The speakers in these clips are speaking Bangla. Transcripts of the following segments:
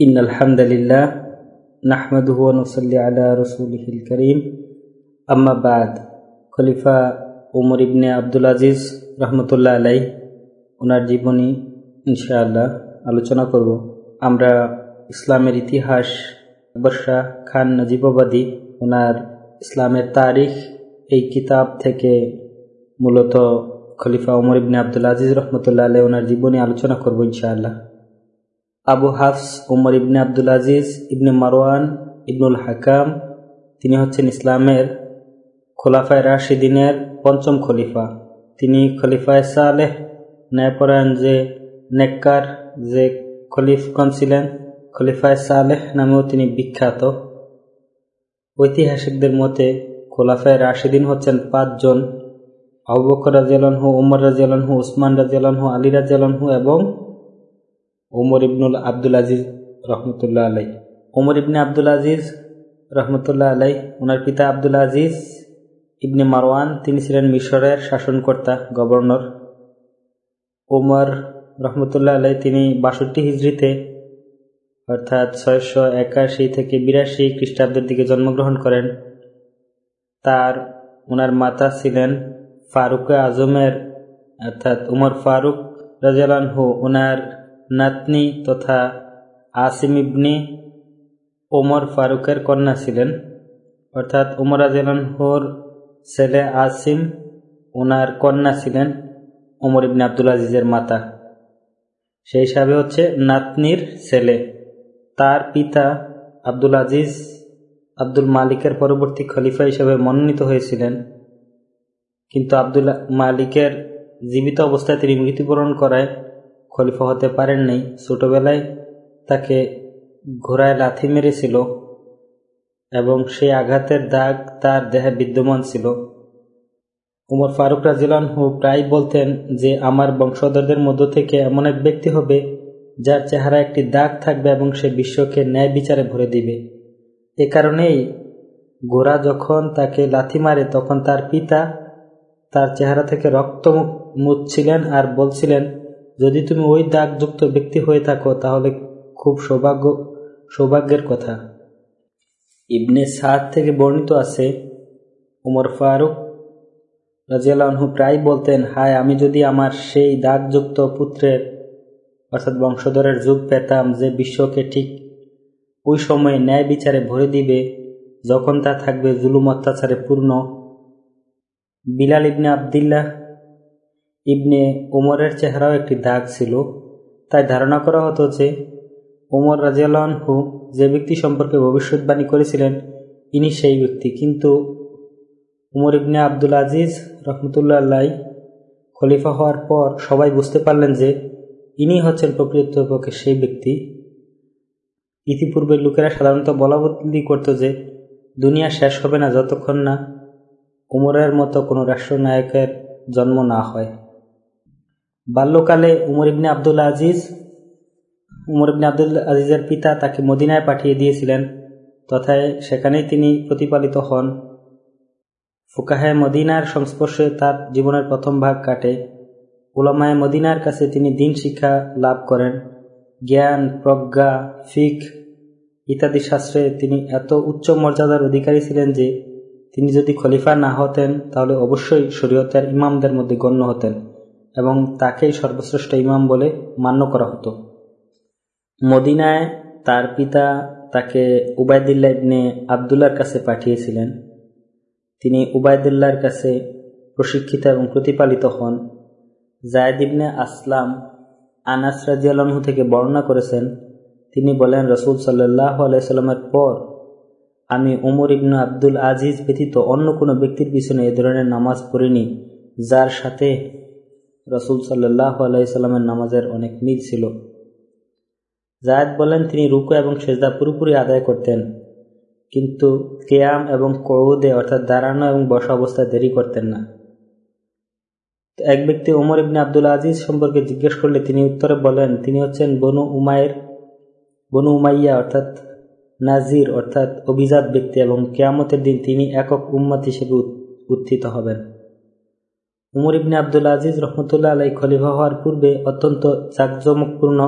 إن الحمد لله نحمده ونصلي على رسوله الكريم أما بعد খলিফা উমর ইবনে আব্দুল আজিজ রহমতুল্লাহ আলাই ওনার জীবনী ইনশাআল্লাহ আলোচনা করব আমরা ইসলামের ইতিহাস বর্ষা খান নজিবাবাদী ওনার ইসলামের তারিখ এই কিতাব থেকে মূলত খলিফা উমর ইবনে আব্দুল আজিজ রহমতুল্লাহ আলাই ওনার জীবনী আলোচনা করব ইনশাআল্লাহ আবু হাফস, উমর ইবনে আব্দুল আজিজ, ইবনে মারওয়ান, ইবনুল হাকাম, তিনি হচ্ছেন ইসলামের খোলাফায় রাশিদিনের পঞ্চম খলিফা। তিনি খলিফায় সালেহ ন্যায়পরায়ণ যে নেককার, যে খলিফগণ ছিলেন, খলিফায় সালেহ নামেও তিনি বিখ্যাত। ঐতিহাসিকদের মতে খোলাফায় রাশিদিন হচ্ছেন পাঁচজন আবুবকর রাজিয়ালহু উমর রাজিয়ালহু উসমান রাজিয়ালহু আলী রাজিয়ালহু এবং ওমর ইবনুল আব্দুল আজিজ রহমতুল্লাহ আলাই ওমর ইবনে আবদুল আজিজ রহমতুল্লাহ আলাই ওনার পিতা আব্দুল আজিজ ইবনে মারওয়ান, তিনি ছিলেন মিশরের শাসনকর্তা, গভর্নর। ওমর রহমতুল্লাহ আলাই তিনি বাষট্টি হিজড়িতে, অর্থাৎ ছয়শো একাশি থেকে বিরাশি খ্রিস্টাব্দের দিকে জন্মগ্রহণ করেন। তার, ওনার মাতা ছিলেন ফারুক আজমের, অর্থাৎ উমর ফারুক রাজালান রাজালানহু ওনার নাতনি তথা আসিম ইবনি ওমর ফারুকের কন্যা ছিলেন। অর্থাৎ উমর আজলানহুর ছেলে আসিম ওনার কন্যা ছিলেন ওমর ইবনে আবদুল আজিজের মাতা। সেই হিসাবে হচ্ছে নাতনির ছেলে। তার পিতা আব্দুল আজিজ আব্দুল মালিকের পরবর্তী খলিফা হিসেবে মনোনীত হয়েছিলেন। কিন্তু আব্দুল মালিকের জীবিত অবস্থায় তিনি মৃত্যুবরণ করায় খলিফা হতে পারেননি ছোটবেলায় তাকে ঘোড়ায় লাথি মেরেছিল এবং সেই আঘাতের দাগ তার দেহে বিদ্যমান ছিল। উমর ফারুক রাজিলানহু প্রায় বলতেন যে, আমার বংশধরদের মধ্য থেকে এমন এক ব্যক্তি হবে যার চেহারা একটি দাগ থাকবে এবং সে বিশ্বকে ন্যায় বিচারে ভরে দিবে। এ কারণেই ঘোড়া যখন তাকে লাথি মারে, তখন তার পিতা তার চেহারা থেকে রক্ত মুচ্ছিলেন আর বলছিলেন যদি তুমি ওই দাগযুক্ত ব্যক্তি হয়ে থাকো, তাহলে খুব সৌভাগ্য, সৌভাগ্যের কথা। ইবনে সাদ থেকে বর্ণিত আছে, উমর ফারুক রাজিয়ালহু প্রায় বলতেন, হায়, আমি যদি আমার সেই দাগযুক্ত পুত্রের, অর্থাৎ বংশধরের যুগ পেতাম যে বিশ্বকে ঠিক ওই সময়ে ন্যায় বিচারে ভরে দিবে, যখন তা থাকবে জুলুম অত্যাচারে পূর্ণ। বিলাল ইবনে আবদুল্লাহ ইবনে ওমরের চেহারাও একটি দাগ ছিল, তাই ধারণা করা হতো যে ওমর রাজিয়ালহু যে ব্যক্তি সম্পর্কে ভবিষ্যৎবাণী করেছিলেন, ইনি সেই ব্যক্তি। কিন্তু উমর ইবনে আব্দুল আজিজ রহমতুল্লাহ খলিফা হওয়ার পর সবাই বুঝতে পারলেন যে ইনি হচ্ছেন প্রকৃতপক্ষে সেই ব্যক্তি। ইতিপূর্বে লোকেরা সাধারণত বলা বদলি করত যে দুনিয়া শেষ হবে না যতক্ষণ না উমরের মতো কোনো রাষ্ট্রনায়কের জন্ম না হয়। বাল্যকালে Umar ibn Abdul Aziz, Umar ibn Abdul আজিজের পিতা তাকে মদিনায় পাঠিয়ে দিয়েছিলেন, তথায় সেখানেই তিনি প্রতিপালিত হন। ফুকাহে মদিনার সংস্পর্শে তার জীবনের প্রথম ভাগ কাটে। উলামায় মদিনার কাছে তিনি দিন শিক্ষা লাভ করেন। জ্ঞান, প্রজ্ঞা, ফিক ইত্যাদি শাস্ত্রে তিনি এত উচ্চ মর্যাদার অধিকারী ছিলেন যে তিনি যদি খলিফা না হতেন, তাহলে অবশ্যই শরীয়তের ইমামদের মধ্যে গণ্য হতেন। এবং তাকেই সর্বশ্রেষ্ঠ ইমাম বলে মান্য করা হতো। মদিনায় তার পিতা তাকে উবায়দুল্লাহ ইবনে আবদুল্লার কাছে পাঠিয়েছিলেন। তিনি উবায়দুল্লাহর কাছে প্রশিক্ষিত এবং প্রতিপালিত হন। জায়দ ইবনে আসলাম আনাস রাজিয়ালহু থেকে বর্ণনা করেছেন, তিনি বলেন, রসুল সাল্লাহ আলাইসাল্লামের পর আমি উমর ইবনু আব্দুল আজিজ ব্যতীত অন্য কোনো ব্যক্তির পিছনে এ ধরনের নামাজ পড়িনি, যার সাথে রসুল সাল্লাহ আলাইসাল্লামের নামাজের অনেক মিল ছিল। জায়দ বলেন, তিনি রুকু এবং সেজদা পুরোপুরি আদায় করতেন, কিন্তু কেয়াম এবং কৌদে অর্থাৎ দাঁড়ানো এবং বসা অবস্থায় দেরি করতেন না। এক ব্যক্তি ওমর ইবনে আব্দুল আজিজ সম্পর্কে জিজ্ঞেস করলে তিনি উত্তরে বলেন, তিনি হচ্ছেন বনু উমায়ের বনু উমাইয়া, অর্থাৎ নাজির, অর্থাৎ অভিজাত ব্যক্তি এবং কেয়ামতের দিন তিনি একক উম্মত হিসেবে উত্থিত হবেন। উমর ইবনে আব্দুল আজিজ রহমতুল্লাহ আলাই খলিফা হওয়ার পূর্বে অত্যন্ত জাকজমকপূর্ণ,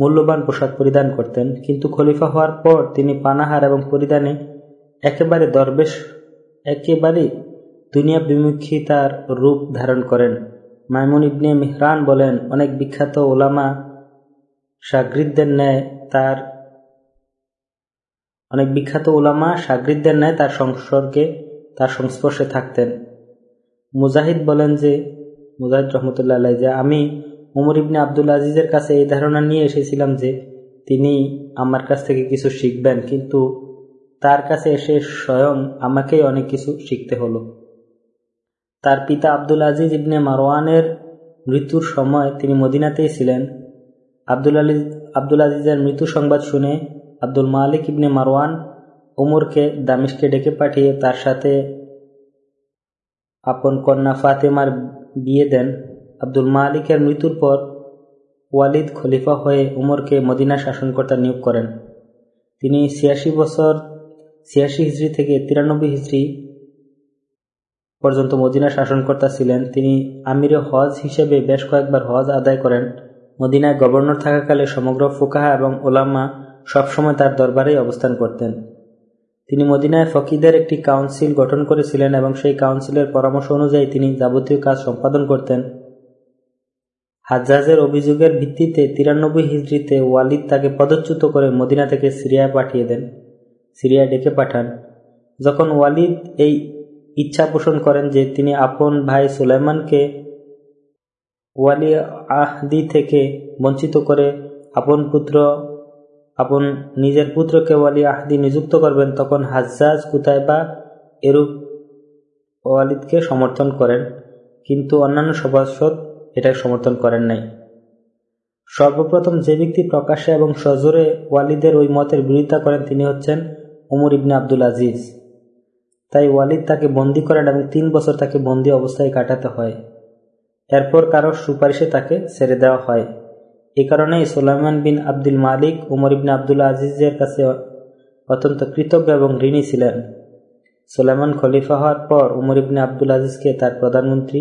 মূল্যবান পোশাক পরিধান করতেন। কিন্তু খলিফা হওয়ার পর তিনি পানাহার এবং পরিধানে একেবারে দরবেশ একেবারে দুনিয়া বিমুখিতার রূপ ধারণ করেন। মাইমুন ইবনে মেহরান বলেন, অনেক বিখ্যাত ওলামা সাগরিদদের ন্যায় তার অনেক বিখ্যাত ওলামা সাগরিদদের ন্যায় তার সংসর্গে, তার সংস্পর্শে থাকতেন। মুজাহিদ বলেন যে, মুজাহিদ রহমতুল্লাহ যে আমি উমর ইবনে আব্দুল আজিজের কাছে এই ধারণা নিয়ে এসেছিলাম যে, তিনি আমার কাছ থেকে কিছু শিখবেন, কিন্তু তার কাছে এসে স্বয়ং আমাকেই অনেক কিছু শিখতে হলো। তার পিতা আব্দুল আজিজ ইবনে মারওয়ানের মৃত্যুর সময় তিনি মদিনাতেই ছিলেন। আব্দুল আলী, আব্দুল আজিজের মৃত্যু সংবাদ শুনে আব্দুল মালিক ইবনে মারওয়ান উমরকে দামিশকে ডেকে পাঠিয়ে তার সাথে আপন কন্যা ফাতেমার বিয়ে দেন। আব্দুল মালিকের মৃত্যুর পর ওয়ালিদ খলিফা হয়ে উমরকে মদিনা শাসনকর্তা নিয়োগ করেন। তিনি ছিয়াশি বছর, ছিয়াশি হিজড়ি থেকে তিরানব্বই হিজড়ি পর্যন্ত মদিনা শাসনকর্তা ছিলেন। তিনি আমিরে হজ হিসেবে বেশ কয়েকবার হজ আদায় করেন। মদিনায় গভর্নর থাকাকালে সমগ্র ফুকাহা এবং ওলামা সবসময় তার দরবারেই অবস্থান করতেন। তিনি মদিনায় ফকিদের একটি কাউন্সিল গঠন করেছিলেন এবং সেই কাউন্সিলের পরামর্শ অনুযায়ী তিনি যাবতীয় কাজ সম্পাদন করতেন। হাজ্জাজের অভিযোগের ভিত্তিতে তিরানব্বই হিজড়িতে ওয়ালিদ তাকে পদচ্যুত করে মদিনা থেকে সিরিয়ায় পাঠিয়ে দেন, সিরিয়ায় ডেকে পাঠান। যখন ওয়ালিদ এই ইচ্ছা পোষণ করেন যে তিনি আপন ভাই সুলাইমানকে ওয়ালি আহদি থেকে বঞ্চিত করে আপন পুত্র আপন নিজের পুত্রকে ওয়ালি আহদি নিযুক্ত করবেন, তখন হাজ্জাজ কুতাইবা এরূপ ওয়ালিদকে সমর্থন করেন, কিন্তু অন্যান্য সভাসদ এটা সমর্থন করেন নাই। সর্বপ্রথম যে ব্যক্তি প্রকাশ্যে এবং সজোরে ওয়ালিদের ওই মতের বিরোধিতা করেন, তিনি হচ্ছেন উমর ইবনে আব্দুল আজিজ। তাই ওয়ালিদ তাকে বন্দি করেন এবং তিন বছর তাকে বন্দি অবস্থায় কাটাতে হয়। এরপর কারোর সুপারিশে তাকে ছেড়ে দেওয়া হয়। এ কারণেই সোলাইমান বিন আব্দুল মালিক, উমর ইবনে আব্দুল আজিজের কাছে অত্যন্ত কৃতজ্ঞ এবং ঋণী ছিলেন। সোলাইমান খলিফা হওয়ার পর উমর ইবনে আব্দুল আজিজকে তার প্রধানমন্ত্রী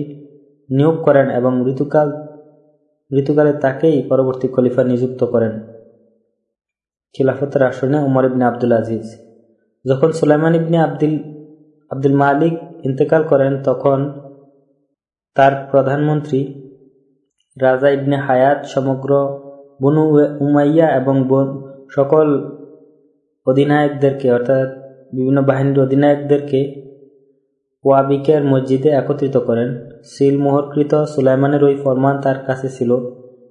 নিয়োগ করেন এবং ঋতুকাল ঋতুকালে তাকেই পরবর্তী খলিফা নিযুক্ত করেন। খিলাফতের আসনে উমর ইবনে আব্দুল আজিজ। যখন সুলাইমান ইবনে আব্দুল আব্দুল মালিক ইন্তেকাল করেন, তখন তার প্রধানমন্ত্রী রাজা ইবনে হায়াত, সমগ্র বনু উমাইয়া এবং সকল অধিনায়কদেরকে, অর্থাৎ বিভিন্ন বাহিনীর অধিনায়কদেরকে ওয়াবিকের মসজিদে একত্রিত করেন। সিলমোহরকৃত সুলাইমানের ওই ফরমান তার কাছে ছিল।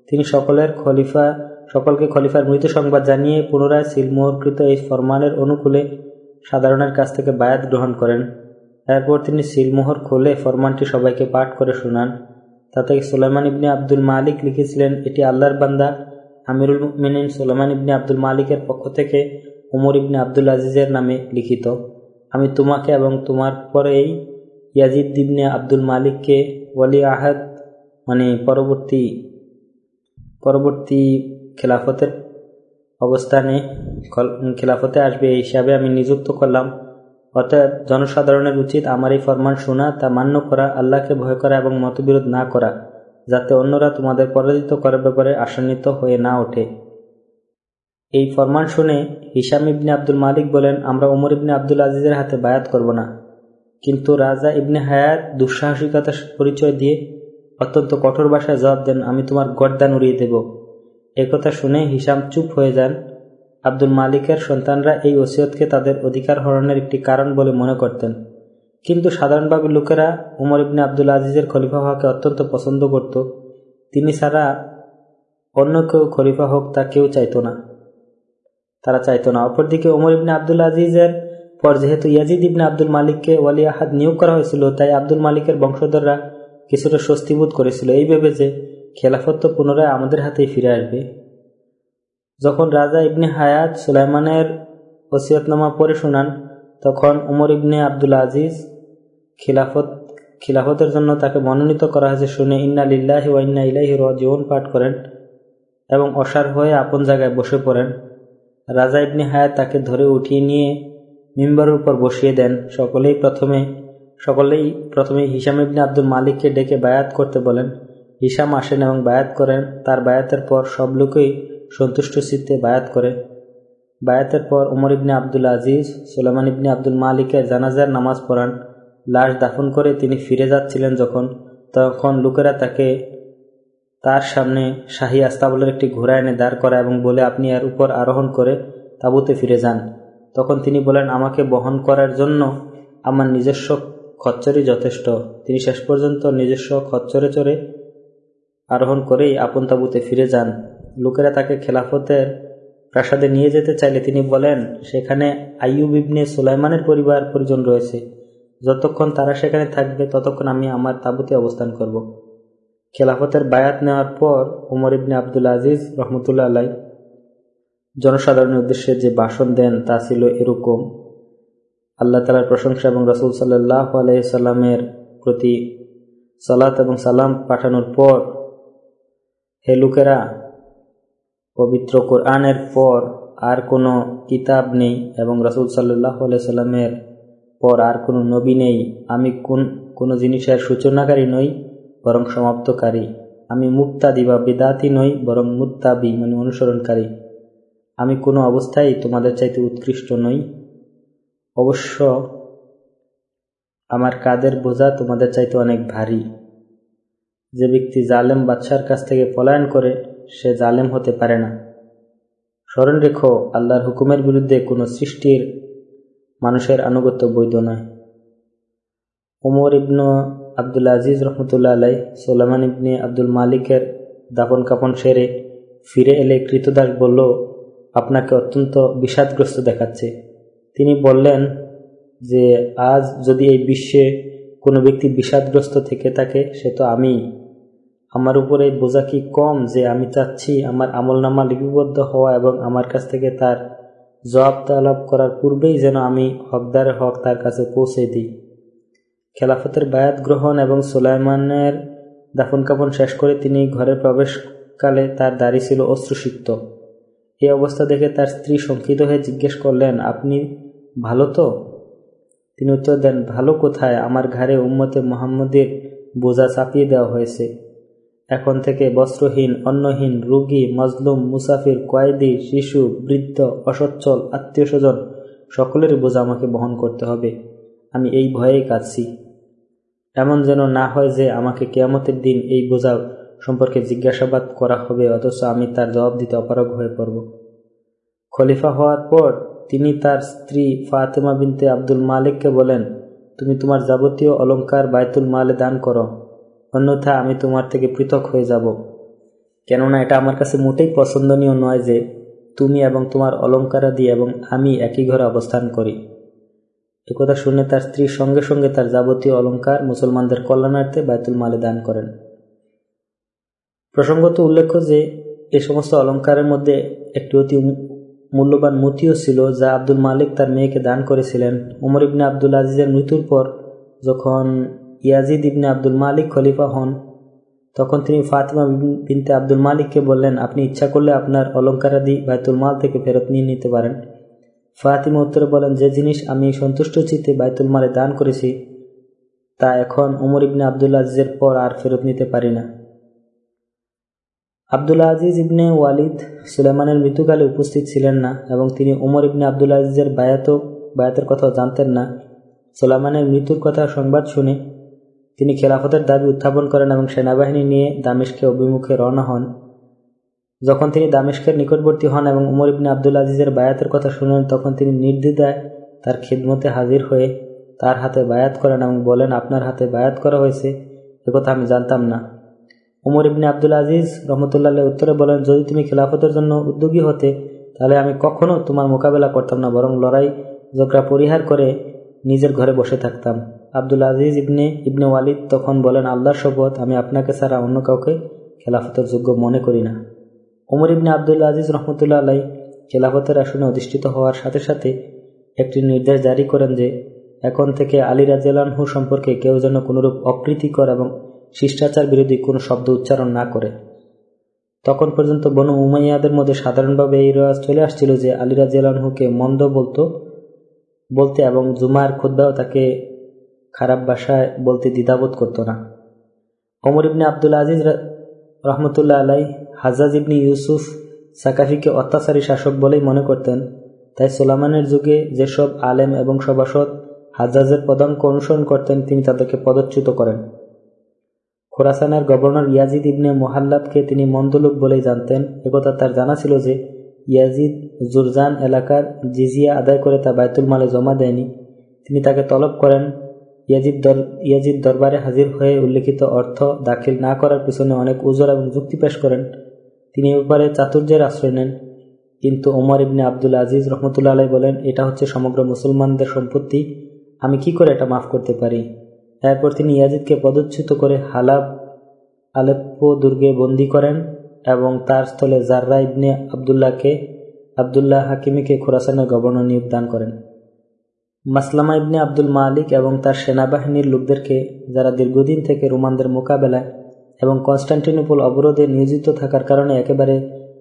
তিনি সকলের খলিফা, সকলকে খলিফার মৃত সংবাদ জানিয়ে পুনরায় সিলমোহরকৃত এই ফরমানের অনুকূলে সাধারণের কাছ থেকে বায়াত গ্রহণ করেন। এরপর তিনি সিলমোহর খুলে ফরমানটি সবাইকে পাঠ করে শোনান। তাতে সোলাইমান ইবনে আব্দুল মালিক লিখেছিলেন, এটি আল্লাহর বান্দা। আমিরুল মিনিন সোলাইমান ইবনে আব্দুল মালিকের পক্ষ থেকে উমর ইবনে আব্দুল আজিজের নামে লিখিত। আমি তোমাকে এবং তোমার পরেই ইয়াজিদ ইবনে আব্দুল মালিককে ওয়ালি আহাদ মানে পরবর্তী পরবর্তী খেলাফতের অবস্থানে খেলাফতে আসবে এই হিসাবে আমি নিযুক্ত করলাম। অর্থাৎ জনসাধারণের উচিত আমার এই ফরমান শোনা, তা মান্য করা, আল্লাহকে ভয় করা এবং মতবিরোধ না করা, যাতে অন্যরা তোমাদের পরাজিত করার ব্যাপারে আশান্বিত হয়ে না ওঠে। এই ফরমান শুনে হিসাম ইবনে আব্দুল মালিক বলেন, আমরা ওমর ইবনে আব্দুল আজিজের হাতে বায়াত করব না। কিন্তু রাজা ইবনে হায়াত দুঃসাহসিকতার পরিচয় দিয়ে অত্যন্ত কঠোর ভাষায় জবাব দেন, আমি তোমার গর্দান উড়িয়ে দেব। একথা শুনে হিসাম চুপ হয়ে যান। আব্দুল মালিকের সন্তানরা এই ওসিয়তকে তাদের অধিকার হরণের একটি কারণ বলে মনে করতেন। কিন্তু সাধারণভাবে লোকেরা উমর ইবনে আব্দুল আজিজের খলিফা হওয়াকে অত্যন্ত পছন্দ করত। তিনি ছাড়া অন্য কেউ খলিফা হোক তা কেউ চাইত না। তারা চাইত না। অপরদিকে উমর ইবনে আব্দুল আজিজের পর যেহেতু ইয়াজিদ ইবনে আব্দুল মালিককে ওয়ালি আহাদ নিয়োগ করা হয়েছিল, তাই আব্দুল মালিকের বংশধররা কিছুটা স্বস্তিবোধ করেছিল। এই ভেবে যে খেলাফত তো পুনরায় আমাদের হাতেই ফিরে আসবে। যখন রাজা ইবনে হায়াত সুলাইমানের ওসিয়তনামা পড়ে শোনান, তখন উমর ইবনে আব্দুল আজিজ খিলাফত, খিলাফতের জন্য তাকে মনোনীত করা হয়েছে শুনে ইন্না লিল্লাহি ওয়া ইন্না ইলাইহি রাজিউন পাঠ করেন এবং অসার হয়ে আপন জায়গায় বসে পড়েন। রাজা ইবনে হায়াত তাকে ধরে উঠিয়ে নিয়ে মিম্বারের উপর বসিয়ে দেন। সকলেই প্রথমে সকলেই প্রথমে হিসাম ইবনে আব্দুল মালিককে ডেকে বায়াত করতে বলেন। হিসাম আসেন এবং বায়াত করেন। তার বায়াতের পর সব লোকই সন্তুষ্ট চিত্তে বায়াত করে। বায়াতের পর Umar ibn Abdul Aziz Sulaiman ibn Abdul মালিকের জানাজার নামাজ পড়ান। লাশ দাফন করে তিনি ফিরে যাচ্ছিলেন যখন, তখন লোকেরা তাকে তার সামনে শাহী আস্তাবলের একটি ঘোড়া এনে দাঁড় করা এবং বলে, আপনি এর উপর আরোহণ করে তাঁবুতে ফিরে যান। তখন তিনি বলেন, আমাকে বহন করার জন্য আমার নিজস্ব খচ্চরই যথেষ্ট। তিনি শেষ পর্যন্ত নিজস্ব খচ্চরে চড়ে আরোহণ করেই আপন তাঁবুতে ফিরে যান। লোকেরা তাকে খেলাফতের প্রাসাদে নিয়ে যেতে চাইলে তিনি বলেন, সেখানে আইয়ুব ইবনে সুলাইমানের পরিবার পরিজন রয়েছে। যতক্ষণ তারা সেখানে থাকবে, ততক্ষণ আমি আমার তাঁবুতে অবস্থান করব। খেলাফতের বায়াত নেওয়ার পর উমর ইবনে আব্দুল আজিজ রহমতুল্লা আলাই জনসাধারণের উদ্দেশ্যে যে ভাষণ দেন তা ছিল এরকম। আল্লাহ তালার প্রশংসা এবং রসুল সাল্লাহ আলাইসাল্লামের প্রতি সালাত এবং সালাম পাঠানোর পর হে লোকেরা পবিত্র কোরআনের পর আর কোনো কিতাব নেই এবং রসুল সাল্লাহ আলাইসাল্লামের পর আর কোনো নবী নেই, আমি কোন, কোনো জিনিসের সূচনাকারী নই, বরং সমাপ্তকারী। আমি মুক্তাদি বা বেদাতি নই, বরং মুত্তাবি মানে অনুসরণকারী। আমি কোনো অবস্থায় তোমাদের চাইতে উৎকৃষ্ট নই। অবশ্য আমার কাদের বোঝা তোমাদের চাইতে অনেক ভারী। যে ব্যক্তি জালেম বাদশার কাছ থেকে পলায়ন করে সে জালেম হতে পারে না। স্মরণ রেখো, আল্লাহর হুকুমের বিরুদ্ধে কোনো সৃষ্টির মানুষের আনুগত্য বৈধ নয়। উমর ইবন আব্দুল আজিজ রহমতুল্লা আলাই সোলামান ইবনে আব্দুল মালিকের দাপন কাপন সেরে ফিরে এলে কৃতদাস বলল, আপনাকে অত্যন্ত বিষাদগ্রস্ত দেখাচ্ছে। তিনি বললেন যে, আজ যদি এই বিশ্বে কোনো ব্যক্তি বিষাদগ্রস্ত থেকে থাকে, সে তো আমি আমার উপরে বোঝা কি কম যে আমি চাচ্ছি আমার আমলনামা লিপিবদ্ধ হওয়া এবং আমার কাছ থেকে তার জবাব তালাব করার পূর্বেই যেন আমি হকদারের হক তার কাছে পৌঁছে দিই। খেলাফতের বায়াত গ্রহণ এবং সোলাইমানের দাফন কাফন শেষ করে তিনি ঘরে প্রবেশকালে তার দাড়ি ছিল অশ্রুসিক্ত। এই অবস্থা দেখে তার স্ত্রী শঙ্কিত হয়ে জিজ্ঞেস করলেন, আপনি ভালো তো? তিনি উত্তর দেন, ভালো কোথায়? আমার ঘরে উম্মতে মোহাম্মদের বোঝা চাপিয়ে দেওয়া হয়েছে। এখন থেকে বস্ত্রহীন, অন্নহীন, রুগী, মজলুম, মুসাফির, কয়েদি, শিশু, বৃদ্ধ, অসচ্ছল আত্মীয় স্বজন সকলের বোঝা আমাকে বহন করতে হবে। আমি এই ভয়েই কাঁদছি। এমন যেন না হয় যে আমাকে কেয়ামতের দিন এই বোঝা সম্পর্কে জিজ্ঞাসাবাদ করা হবে, অথচ আমি তার জবাব দিতে অপারগ হয়ে পড়ব। খলিফা হওয়ার পর তিনি তার স্ত্রী ফাতেমা বিনতে আব্দুল মালিককে বলেন, তুমি তোমার যাবতীয় অলঙ্কার বায়তুল মালে দান করো। অন্যথা আমি তোমার থেকে পৃথক হয়ে যাব। কেননা এটা আমার কাছে মোটেই পছন্দনীয় নয় যে তুমি এবং তোমার অলঙ্কারাদি এবং আমি একই ঘরে অবস্থান করি। একথা শুনে তার স্ত্রী সঙ্গে সঙ্গে তার যাবতীয় অলঙ্কার মুসলমানদের কল্যাণার্থে বায়তুল মালে দান করেন। প্রসঙ্গত উল্লেখ্য যে, এ সমস্ত অলঙ্কারের মধ্যে একটি অতি মূল্যবান মতিও ছিল যা আব্দুল মালিক তার মেয়েকে দান করেছিলেন। উমর ইবনে আব্দুল আজিজের মৃত্যুর পর যখন ইয়াজিদ ইবনে আব্দুল মালিক খলিফা হন। তখন তিনি ফাতিমা বিনতে আব্দুল মালিককে বললেন, আপনি ইচ্ছা করলে আপনার অলঙ্কারাদি বায়তুল মাল থেকে ফেরত নিয়ে নিতে পারেন। ফাতিমা উত্তরে বলেন, যে জিনিস আমি সন্তুষ্ট চিত্তে বায়তুল মালে দান করেছি, তা এখন উমর ইবনে আবদুল্লা আজিজের পর আর ফেরত নিতে পারি না। আবদুল্লা আজিজ ইবনে ওয়ালিদ সুলেমানের মৃত্যুকালে উপস্থিত ছিলেন না এবং তিনি উমর ইবনে আবদুল্লা আজিজের বায়াত, বায়াতের কথাও জানতেন না। সুলেমানের মৃত্যুর কথা সংবাদ শুনে তিনি খেলাফতের দাবি উত্থাপন করেন এবং সেনাবাহিনী নিয়ে দামেশকে অভিমুখে রওনা হন। যখন তিনি দামেশকের নিকটবর্তী হন এবং উমর ইবনে আবদুল আজিজের বায়াতের কথা শুনেন তখন তিনি নির্দ্বিধায় তার খিদমতে হাজির হয়ে তার হাতে বায়াত করেন এবং বলেন, আপনার হাতে বায়াত করা হয়েছে একথা আমি জানতাম না। উমর ইবনে আবদুল আজিজ রহমতুল্লাহ উত্তরে বলেন, যদি তুমি খেলাফতের জন্য উদ্যোগী হতে, তাহলে আমি কখনো তোমার মোকাবেলা করতাম না, বরং লড়াই ঝগড়া পরিহার করে নিজের ঘরে বসে থাকতাম। আব্দুল আজিজ ইবনে ইবনে ওয়ালিদ তখন বলেন, আল্লাহর শপথ, আমি আপনাকে ছাড়া অন্য কাউকে খেলাফতের যোগ্য মনে করি না। ওমর ইবনে আবদুল্লা আজিজ রহমতুল্লাহ আলাই খেলাফতের আসনে অধিষ্ঠিত হওয়ার সাথে সাথে একটি নির্দেশ জারি করেন যে, এখন থেকে আলী রাজিয়ালহু সম্পর্কে কেউ যেন কোনোরূপ অপ্রীতিকর এবং শিষ্টাচার বিরোধী কোনো শব্দ উচ্চারণ না করে। তখন পর্যন্ত বনু উমাইয়াদের মধ্যে সাধারণভাবে এই রেওয়াজ চলে আসছিল যে, আলী রাজিয়ালহুকে মন্দ বলতো, বলতে এবং জুমার খুদ্াও তাকে খারাপ ভাষায় বলতে দ্বিধাবোধ করত না। অমর ইবনে আবদুল আজিজ রহমতুল্লাহ আলাই হাজাজ ইবনি ইউসুফ সাকাফিকে অত্যাচারী শাসক বলেই মনে করতেন। তাই সোলামানের যুগে যেসব আলেম এবং সভাসদ হাজাজের পদাঙ্ক অনুসরণ করতেন, তিনি তাদেরকে পদচ্যুত করেন। খোরাসানের গভর্নর ইয়াজিদ ইবনে মোহাল্লাবকে তিনি মন্দলুক বলেই জানতেন। একথা তার জানা ছিল যে, ইয়াজিদ জুরজান এলাকার জিজিয়া আদায় করে তা বায়তুল মালে জমা দেয়নি। তিনি তাকে তলব করেন ইয়াজিদ দর, ইয়াজিদ দরবারে হাজির হয়ে উল্লেখিত অর্থ দাখিল না করার পিছনে অনেক উজোর এবং যুক্তি পেশ করেন। তিনি এ ব্যাপারে চাতুর্যের আশ্রয় নেন। কিন্তু ওমর ইবনে আব্দুল আজিজ রহমতুল্লা আলাই বলেন, এটা হচ্ছে সমগ্র মুসলমানদের সম্পত্তি। আমি কি করে এটা মাফ করতে পারি? এরপর তিনি ইয়াজিদকে পদচ্যুত করে হালাব, আলেপ্পো দুর্গে বন্দী করেন এবং তার স্থলে জাররা ইবনে আবদুল্লাহকে, আবদুল্লাহ হাকিমিকে খোরাসানের গভর্নর নিয়োগ দান করেন। মাসলামা ইবনে আব্দুল মালিক এবং তার সেনাবাহিনীর লোকদেরকে, যারা দীর্ঘদিন থেকে রোমানদের মোকাবেলায় এবং কনস্টান্টিনোপল অবরোধে নিয়োজিত থাকার কারণে একেবারে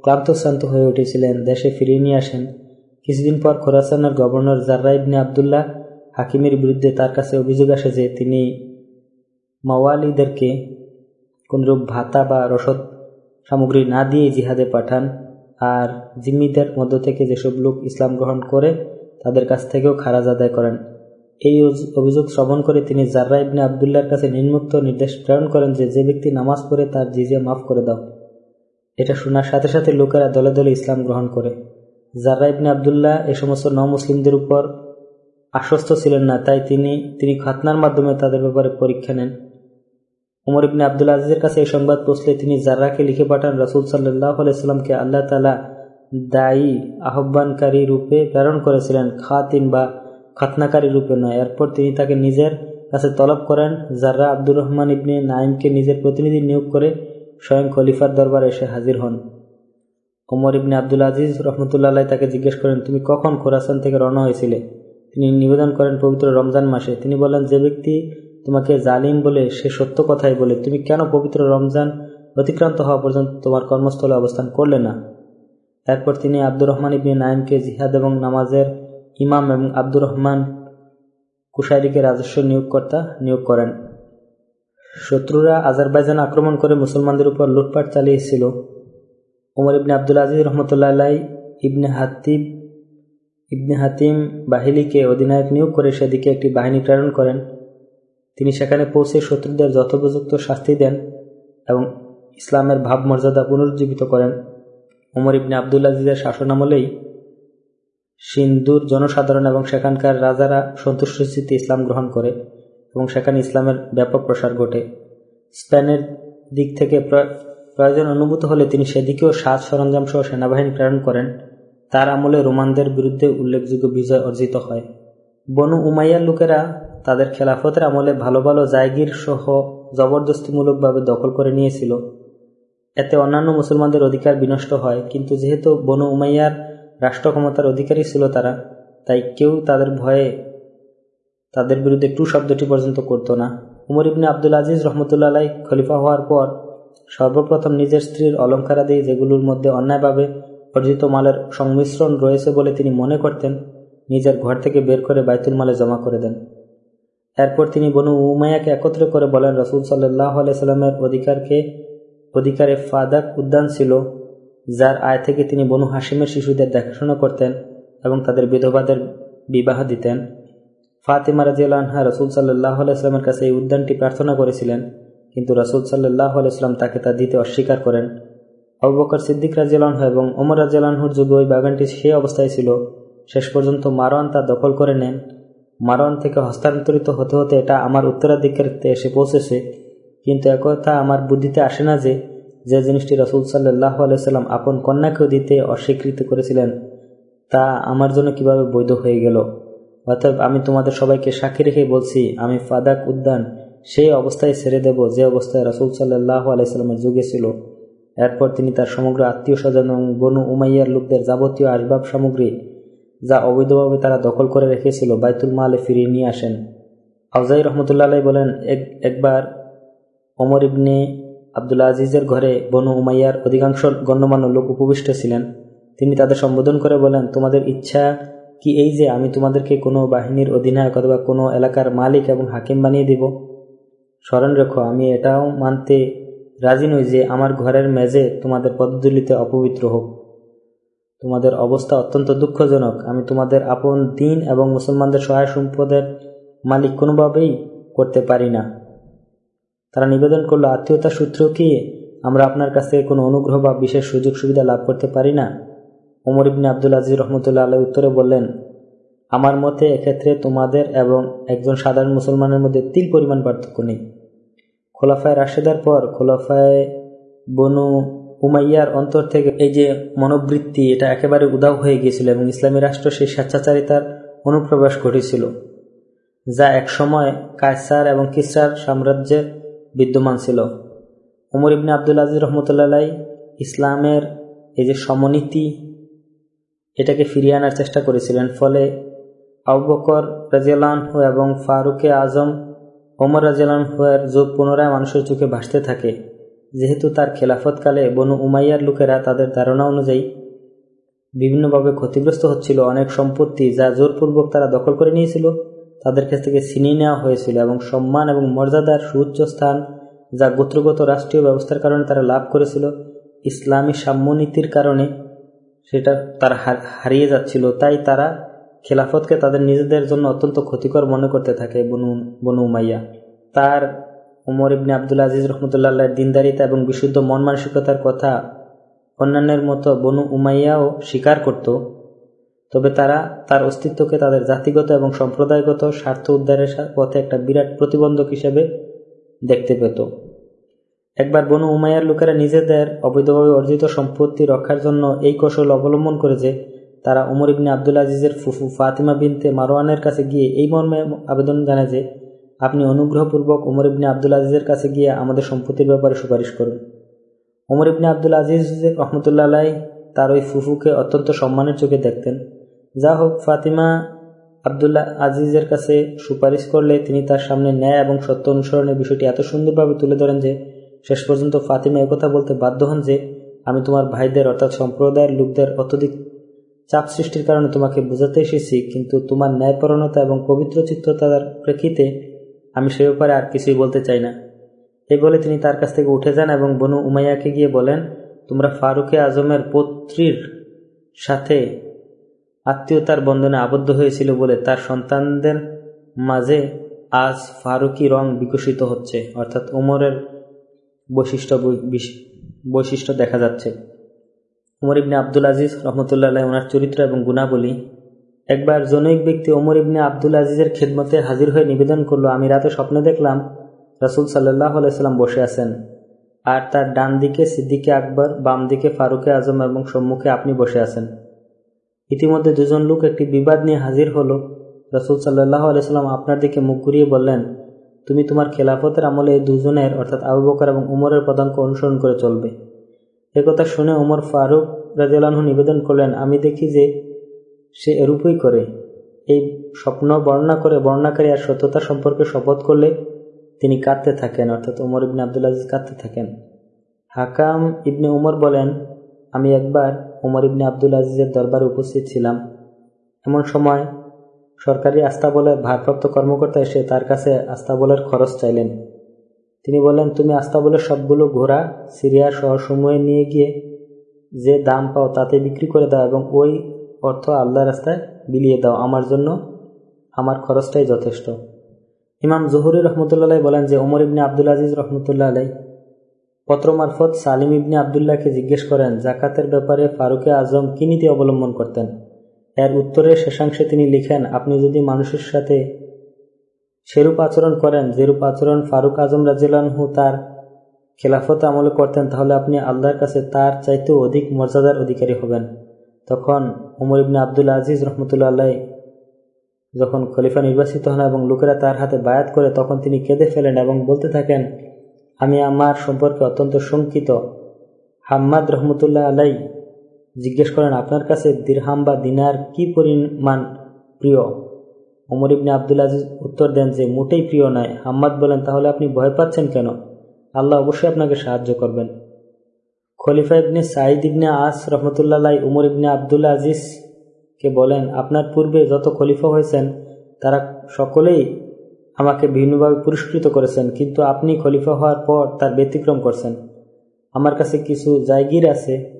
ক্লান্তশ্রান্ত হয়ে উঠেছিলেন, দেশে ফিরিয়ে নিয়ে আসেন। কিছুদিন পর খোরাসানের গভর্নর জার্রা ইবনে আবদুল্লাহ হাকিমের বিরুদ্ধে তার কাছে অভিযোগ আসে যে তিনি মাওয়ালিদেরকে কোনরূপ ভাতা বা রসদ সামগ্রী না দিয়ে জিহাদে পাঠান, আর জিম্মিদের মধ্য থেকে যেসব লোক ইসলাম গ্রহণ করে তাদের কাছ থেকেও খারাজ আদায় করেন। এই অভিযোগ শ্রবণ করে তিনি জার্রা ইবনে আবদুল্লার কাছে নিম্মুক্ত নির্দেশ প্রেরণ করেন যে যে ব্যক্তি নামাজ পড়ে তার জিজিয়া মাফ করে দাও। এটা শোনার সাথে সাথে লোকেরা দলে দলে ইসলাম গ্রহণ করে। জার্রা ইবনে আবদুল্লাহ এ সমস্ত ন মুসলিমদের উপর আশ্বস্ত ছিলেন না, তাই তিনি তিনি খাতনার মাধ্যমে তাদের ব্যাপারে পরীক্ষা নেন। উমর ইবনে আবদুল আজিজের কাছে এই সংবাদ পৌঁছলে তিনি জার্রাকে লিখে পাঠান রসুল সাল্লাহ আলাইস্লামকে আল্লাহ তালা দায়ী, আহ্বানকারী রূপে প্রেরণ করেছিলেন খাতিম বা খাতনাকারী রূপে নয়। এরপর তিনি তাকে নিজের কাছে তলব করেন। জার্রা আব্দুর রহমান ইবনে নাইমকে নিজের প্রতিনিধি নিয়োগ করে স্বয়ং খলিফার দরবারে এসে হাজির হন। ওমর ইবনে আব্দুল আজিজ রহমতুল্লাহ তাকে জিজ্ঞেস করেন, তুমি কখন খোরাসান থেকে রওনা হয়েছিলে? তিনি নিবেদন করেন, পবিত্র রমজান মাসে। তিনি বলেন, যে ব্যক্তি তোমাকে জালিম বলে সে সত্য কথাই বলে, তুমি কেন পবিত্র রমজান অতিক্রান্ত হওয়া পর্যন্ত তোমার কর্মস্থলে অবস্থান করলে না? এরপর তিনি আব্দুর রহমান ইবনে নাইমকে জিহাদ এবং নামাজের ইমাম এবং আব্দুর রহমান কুশাইরিকে রাজস্ব নিয়োগকর্তা নিয়োগ করেন। শত্রুরা আজারবাইজান আক্রমণ করে মুসলমানদের উপর লুটপাট চালিয়েছিল। ওমর ইবনে আব্দুল আজিজ রহমতুল্লাহ ইবনে হাতিব, ইবনে হাতিম বাহিলিকে অধিনায়ক নিয়োগ করে সেদিকে একটি বাহিনী প্রেরণ করেন। তিনি সেখানে পৌঁছে শত্রুদের যথোপযুক্ত শাস্তি দেন এবং ইসলামের ভাবমর্যাদা পুনরুজ্জীবিত করেন। ওমর ইবনে আবদুল আজিজের শাসনামলেই সিন্ধুর জনসাধারণ এবং সেখানকার রাজারা সন্তুষ্টচিত্তে ইসলাম গ্রহণ করে এবং সেখানে ইসলামের ব্যাপক প্রসার ঘটে। স্পেনের দিক থেকে প্রয়োজন অনুভূত হলে তিনি সেদিকেও সাজ সরঞ্জাম সহ সেনাবাহিনী প্রেরণ করেন। তার আমলে রোমানদের বিরুদ্ধে উল্লেখযোগ্য বিজয় অর্জিত হয়। বনু উমাইয়ার লোকেরা তাদের খেলাফতের আমলে ভালো ভালো জায়গির সহ জবরদস্তিমূলকভাবে দখল করে নিয়েছিল। এতে অন্যান্য মুসলমানদের অধিকার বিনষ্ট হয়। কিন্তু যেহেতু বনু উমাইয়ার রাষ্ট্র ক্ষমতার অধিকারী ছিল তারা, তাই কেউ তাদের ভয়ে তাদের বিরুদ্ধে টু শব্দটি পর্যন্ত করত না। উমর ইবনে আব্দুল আজিজ রহমতুল্লাহ খলিফা হওয়ার পর সর্বপ্রথম নিজের স্ত্রীর অলঙ্কারাদি যেগুলোর মধ্যে অন্যায়ভাবে অর্জিত মালের সংমিশ্রণ রয়েছে বলে তিনি মনে করতেন, নিজের ঘর থেকে বের করে বাইতুল মালে জমা করে দেন। এরপর তিনি বনু উমায়াকে একত্রে করে বলেন, রসুল সাল্লাহ আলাইস্লামের অধিকারকে অধিকারে ফাদাক উদ্যান ছিল, যার আয় থেকে তিনি বনু হাসিমের শিশুদের দেখাশোনা করতেন এবং তাদের বিধবাদের বিবাহ দিতেন। ফাতিমা রাজিউল্লাহা রসুল সাল্লাহ আলাইস্লামের কাছে এই উদ্যানটি প্রার্থনা করেছিলেন, কিন্তু রসুল সাল্লাহ আলাইস্লাম তাকে তা দিতে অস্বীকার করেন। আবু বকর সিদ্দিক রাজিউল্লাহ এবং ওমর রাজিউল্লাহুর যুগে ওই বাগানটি সেই অবস্থায় ছিল। শেষ পর্যন্ত মারওয়ান তা দখল করে নেন। মারওয়ান থেকে হস্তান্তরিত হতে হতে এটা আমার উত্তরাধিকারিতে এসে পৌঁছেছে। কিন্তু একথা আমার বুদ্ধিতে আসে না যে যে জিনিসটি রসুল সাল্লাহ আলাইসাল্লাম আপন কন্যাকেও দিতে অস্বীকৃত করেছিলেন, তা আমার জন্য কীভাবে বৈধ হয়ে গেল? অর্থাৎ আমি তোমাদের সবাইকে সাক্ষী রেখে বলছি, আমি ফাদাক উদ্যান সেই অবস্থায় ছেড়ে দেব যে অবস্থায় রসুল সাল্লাহ আলাইসাল্লামের যুগে ছিল। এরপর তিনি তার সমগ্র আত্মীয় স্বজন এবং বনু উমাইয়ার লোকদের যাবতীয় আসবাব সামগ্রী যা অবৈধভাবে তারা দখল করে রেখেছিল বাইতুল মালে ফিরিয়ে নিয়ে আসেন। আউজাই রহমতুল্লাহ বলেন একবার ওমর ইবনে আবদুল্লা আজিজের ঘরে বনু উমাইয়ার অধিকাংশ গণ্যমান্য লোক উপবিষ্ট ছিলেন। তিনি তাদের সম্বোধন করে বলেন, তোমাদের ইচ্ছা কি এই যে আমি তোমাদেরকে কোনো বাহিনীর অধিনায়ক অথবা কোনো এলাকার মালিক এবং হাকিম বানিয়ে দিব? স্মরণ রেখো, আমি এটাও মানতে রাজি নই যে আমার ঘরের মেজে তোমাদের পদদলিতে অপবিত্র হোক। তোমাদের অবস্থা অত্যন্ত দুঃখজনক। আমি তোমাদের আপন দিন এবং মুসলমানদের সহায় সম্পদের মালিক কোনোভাবেই করতে পারি না। তারা নিবেদন করল, আত্মীয়তার সূত্র কি? আমরা আপনার কাছ থেকে কোনো অনুগ্রহ বা বিশেষ সুযোগ সুবিধা লাভ করতে পারি না? ওমর ইবনে আব্দুল আজিজ রহমতুল্লাহ আল্লাহ উত্তরে বললেন, আমার মতে এক্ষেত্রে তোমাদের এবং একজন সাধারণ মুসলমানের মধ্যে তিল পরিমাণ পার্থক্য নেই। খোলাফায় রাশেদার পর খোলাফায় বনু উমাইয়ার অন্তর থেকে এই যে মনোবৃত্তি, এটা একেবারে উদাও হয়ে গিয়েছিল এবং ইসলামী রাষ্ট্র সেই স্বেচ্ছাচারিতার অনুপ্রবেশ ঘটেছিল যা একসময় কায়সার এবং কিসরার সাম্রাজ্যে বিদ্যমান ছিল। উমর ইবনে আবদুল আজিজ রহমতুল্লাহ ইসলামের এই যে সমনীতি, এটাকে ফিরিয়ে আনার চেষ্টা করেছিলেন। ফলে আবকর রাজিয়ালহু এবং ফারুকে আজম, ওমর রাজিয়ালহুয়ের যোগ পুনরায় মানুষের চোখে ভাসতে থাকে। যেহেতু তার খেলাফতকালে বনু উমাইয়ার লোকেরা তাদের ধারণা অনুযায়ী বিভিন্নভাবে ক্ষতিগ্রস্ত হচ্ছিল। অনেক সম্পত্তি যা জোরপূর্বক তারা দখল করে নিয়েছিল। তাদের কাছ থেকে ছিনিয়ে নেওয়া হয়েছিল এবং সম্মান এবং মর্যাদার সুউচ্চ স্থান যা গোত্রগত রাষ্ট্রীয় ব্যবস্থার কারণে তারা লাভ করেছিল, ইসলামী সাম্যনীতির কারণে সেটা তারা হারিয়ে যাচ্ছিল। তাই তারা খেলাফতকে তাদের নিজেদের জন্য অত্যন্ত ক্ষতিকর মনে করতে থাকে বনু বনু উমাইয়া। তার উমর ইবনে আবদুল আজিজ রহমতুল্লাহ দিনদারিতা এবং বিশুদ্ধ মন মানসিকতার কথা অন্যান্যের মতো বনু উমাইয়াও স্বীকার করত। তবে তারা তার অস্তিত্বকে তাদের জাতিগত এবং সম্প্রদায়গত স্বার্থ উদ্ধারের পথে একটা বিরাট প্রতিবন্ধক হিসেবে দেখতে পেত। একবার বনু উমাইয়ার লোকেরা নিজেদের অবৈধভাবে অর্জিত সম্পত্তি রক্ষার জন্য এই কৌশল অবলম্বন করে যে, তারা উমর ইবনে আবদুল আজিজের ফুফু ফাতিমা বিনতে মারোয়ানের কাছে গিয়ে এই মর্মে আবেদন জানায় যে, আপনি অনুগ্রহপূর্বক উমর ইবনে আবদুল আজিজের কাছে গিয়ে আমাদের সম্পত্তির ব্যাপারে সুপারিশ করুন। উমর ইবনে আবদুল আজিজ রহমতুল্লাহ তার ওই ফুফুকে অত্যন্ত সম্মানের চোখে দেখতেন। যা হোক ফাতিমা আবদুল্লাহ আজিজের কাছে সুপারিশ করলে তিনি তার সামনে ন্যায় এবং সত্য অনুসরণের বিষয়টি এত সুন্দরভাবে তুলে ধরেন যে, শেষ পর্যন্ত ফাতিমা একথা বলতে বাধ্য হন যে, আমি তোমার ভাইদের অর্থাৎ সম্প্রদায়ের লোকদের অত্যধিক চাপ সৃষ্টির কারণে তোমাকে বোঝাতে এসেছি, কিন্তু তোমার ন্যায়পরণতা এবং পবিত্র চিত্ততার প্রেক্ষিতে আমি সে ব্যাপারে আর কিছুই বলতে চাই না। এই বলে তিনি তার কাছ থেকে উঠে যান এবং বনু উমাইয়াকে গিয়ে বলেন, তোমরা ফারুকে আজমের পত্রীর সাথে আত্মীয়তার বন্ধনে আবদ্ধ হয়েছিল বলে তার সন্তানদের মাঝে আজ ফারুকি রং বিকশিত হচ্ছে, অর্থাৎ ওমরের বৈশিষ্ট্য বৈশিষ্ট্য দেখা যাচ্ছে। ওমর ইবনে আব্দুল আজিজ রহমতুল্লাহ ওনার চরিত্র এবং গুণাবলী। একবার জনৈক ব্যক্তি ওমর ইবনে আব্দুল আজিজের খেদমতে হাজির হয়ে নিবেদন করল, আমি রাতে স্বপ্নে দেখলাম রাসুল সাল্লাহ আলাইসাল্লাম বসে আছেন আর তার ডান দিকে সিদ্দিকে আকবর, বাম দিকে ফারুকে আজম এবং সম্মুখে আপনি বসে আছেন। ইতিমধ্যে দুজন লোক একটি বিবাদ নিয়ে হাজির হলো। রসুল সাল্লাহ আলাইসাল্লাম আপনার দিকে মুখ ঘুরিয়ে বললেন, তুমি তোমার খেলাফতের আমলে এই দুজনের, অর্থাৎ আবু বকর এবং উমরের পদাঙ্ক অনুসরণ করে চলবে। একথা শুনে উমর ফারুক রাজিয়ালহু নিবেদন করলেন, আমি দেখি যে সে এরূপই করে। এই স্বপ্ন বর্ণনা করে বর্ণাকারী আর সত্যতা সম্পর্কে শপথ করলে তিনি কাঁদতে থাকেন, অর্থাৎ উমর ইবনে আবদুল আজিজ কাঁদতে থাকেন। হাকাম ইবনে উমর বলেন, আমি একবার উমর ইবনে আবদুল আজিজের দরবারে উপস্থিত ছিলাম। এমন সময় সরকারি আস্তাবলের ভারপ্রাপ্ত কর্মকর্তা এসে তার কাছে আস্তাবলের খরচ চাইলেন। তিনি বলেন তুমি আস্তাবলের সবগুলো ঘোড়া সিরিয়ার শহরসমূহে নিয়ে গিয়ে যে দাম পাও তাতে বিক্রি করে দাও এবং ওই অর্থ আল্লাহ রাস্তায় বিলিয়ে দাও। আমার জন্য আমার খরচটাই যথেষ্ট। ইমাম জহুরি রহমতুল্লাহ বলেন যে ওমর ইবনে আবদুল আজিজ রহমতুল্লাহ আলাই পত্র মারফত সালিম ইবনে আবদুল্লাহকে জিজ্ঞেস করেন, জাকাতের ব্যাপারে ফারুকে আজম কি নীতি অবলম্বন করতেন? এর উত্তরে শেষাংশে তিনি লিখেন, আপনি যদি মানুষের সাথে সেরূপ আচরণ করেন, যেরূপ আচরণ ফারুক আজম রাজিলানহু তার খেলাফত আমলে করতেন, তাহলে আপনি আল্লাহর কাছে তার চাইতেও অধিক মর্যাদার অধিকারী হবেন। তখন উমর ইবনে আবদুল্লা আজিজ রহমতুল্লা আল্লাহ যখন খলিফা নির্বাচিত হন এবং লোকেরা তার হাতে বায়াত করে, তখন তিনি কেঁদে ফেলেন এবং বলতে থাকেন আমি আমার সম্পর্কে অত্যন্ত শঙ্কিত। হাম্মাদ রহমতুল্লাহ আলাই জিজ্ঞেস করেন, আপনার কাছে দিরহাম বা দিনার কি পরিমাণ প্রিয়? ওমর ইবনে আবদুল আজিজ উত্তর দেন যে, মোটেই প্রিয় নয়। হাম্মাদ বলেন, তাহলে আপনি ভয় পাচ্ছেন কেন? আল্লাহ অবশ্যই আপনাকে সাহায্য করবেন। খলিফা ইবনে সাঈদ ইবনে আস রহমতুল্লাহ উমর ইবনে আবদুল্লা আজিজকে বলেন, আপনার পূর্বে যত খলিফা হয়েছেন, তারা সকলেই আমাকে ভিন্নভাবে পুরস্কৃত করেছেন, কিন্তু আপনি খলিফা হওয়ার পর তার ব্যতিক্রম করছেন। আমার কাছে কিছু জায়গির আছে।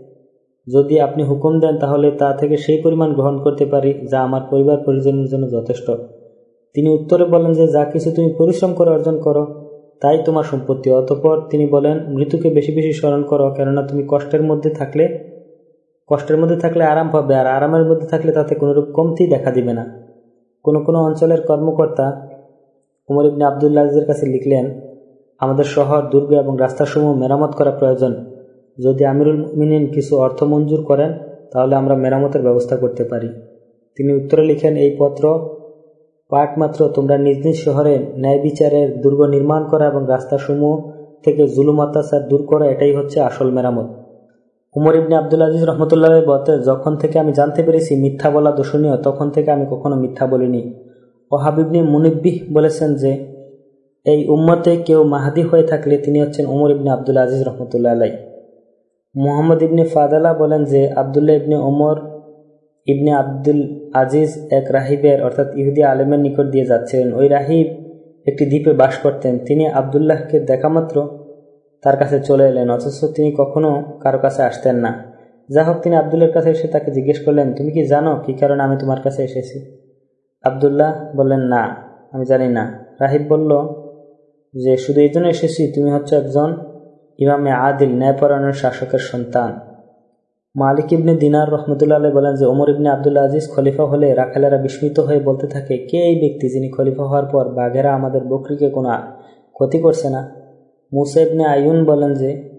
যদি আপনি হুকুম দেন, তাহলে তা থেকে সেই পরিমাণ গ্রহণ করতে পারি যা আমার পরিবার পরিজনের জন্য যথেষ্ট। তিনি উত্তরে বলেন যে, যা কিছু তুমি পরিশ্রম করে অর্জন করো, তাই তোমার সম্পত্তি। অতপর তিনি বলেন, মৃত্যুকে বেশি বেশি স্মরণ করো, কেননা তুমি কষ্টের মধ্যে থাকলে, কষ্টের মধ্যে থাকলে আরাম পাবে, আর আরামের মধ্যে থাকলে তাতে কোনোরূপ কমতি দেখা দিবে না। কোনো কোনো অঞ্চলের কর্মকর্তা উমর ইবনে আবদুল্লাহের কাছে লিখলেন, আমাদের শহর, দুর্গ এবং রাস্তাসমূহ মেরামত করা প্রয়োজন। যদি আমিরুল মিনিন কিছু অর্থ মঞ্জুর করেন, তাহলে আমরা মেরামতের ব্যবস্থা করতে পারি। তিনি উত্তরে লিখেন, এই পত্র পাঠ মাত্র তোমরা নিজ নিজ শহরে ন্যায় বিচারের দুর্গ নির্মাণ করা এবং রাস্তাসমূহ থেকে জুলুম, অত্যাচার দূর করা, এটাই হচ্ছে আসল মেরামত। উমর ইবনে আবদুল আজিজ রহমতুল্লাহ বলতে যখন থেকে আমি জানতে পেরেছি মিথ্যা বলা দোষণীয়, তখন থেকে আমি কখনো মিথ্যা বলিনি। ও হাবিবনি মুনিব্বিহ বলেছেন যে, এই উম্মতে কেউ মাহাদি হয়ে থাকলে তিনি হচ্ছেন উমর ইবনে আবদুল আজিজ রহমতুল্লাহ আলাই মুহাম্মদ ইবনে ফাদালা বলেন যে, আবদুল্লাহ ইবনে ওমর ইবনে আব্দুল আজিজ এক রাহিবের, অর্থাৎ ইহুদি আলেমের নিকট দিয়ে যাচ্ছিলেন। ওই রাহিব একটি দ্বীপে বাস করতেন। তিনি আবদুল্লাহকে দেখা মাত্র তার কাছে চলে এলেন, অথচ তিনি কখনো কারও কাছে আসতেন না। যা হোক তিনি আবদুল্লার কাছে এসে তাকে জিজ্ঞেস করলেন, তুমি কি জানো কি কারণে আমি তোমার কাছে এসেছি? আবদুল্লাহ বললেন, না, আমি জানি না। রাহিব বলল, যে শুধু এই জন্য এসেছি, তুমি হচ্ছে একজন ইমামে আদিল, ন্যায়পরায়ণের শাসকের সন্তান। মালিক ইবনে দিনার রহমতুল্লাহ বলেন যে, ওমর ইবনে আবদুল্লা আজিজ খলিফা হলে রাখালেরা বিস্মিত হয়ে বলতে থাকে, কে এই ব্যক্তি যিনি খলিফা হওয়ার পর বাঘেরা আমাদের বকরিকে কোনো ক্ষতি করছে না? মুসা ইবনে আয়ুন বলেন যে,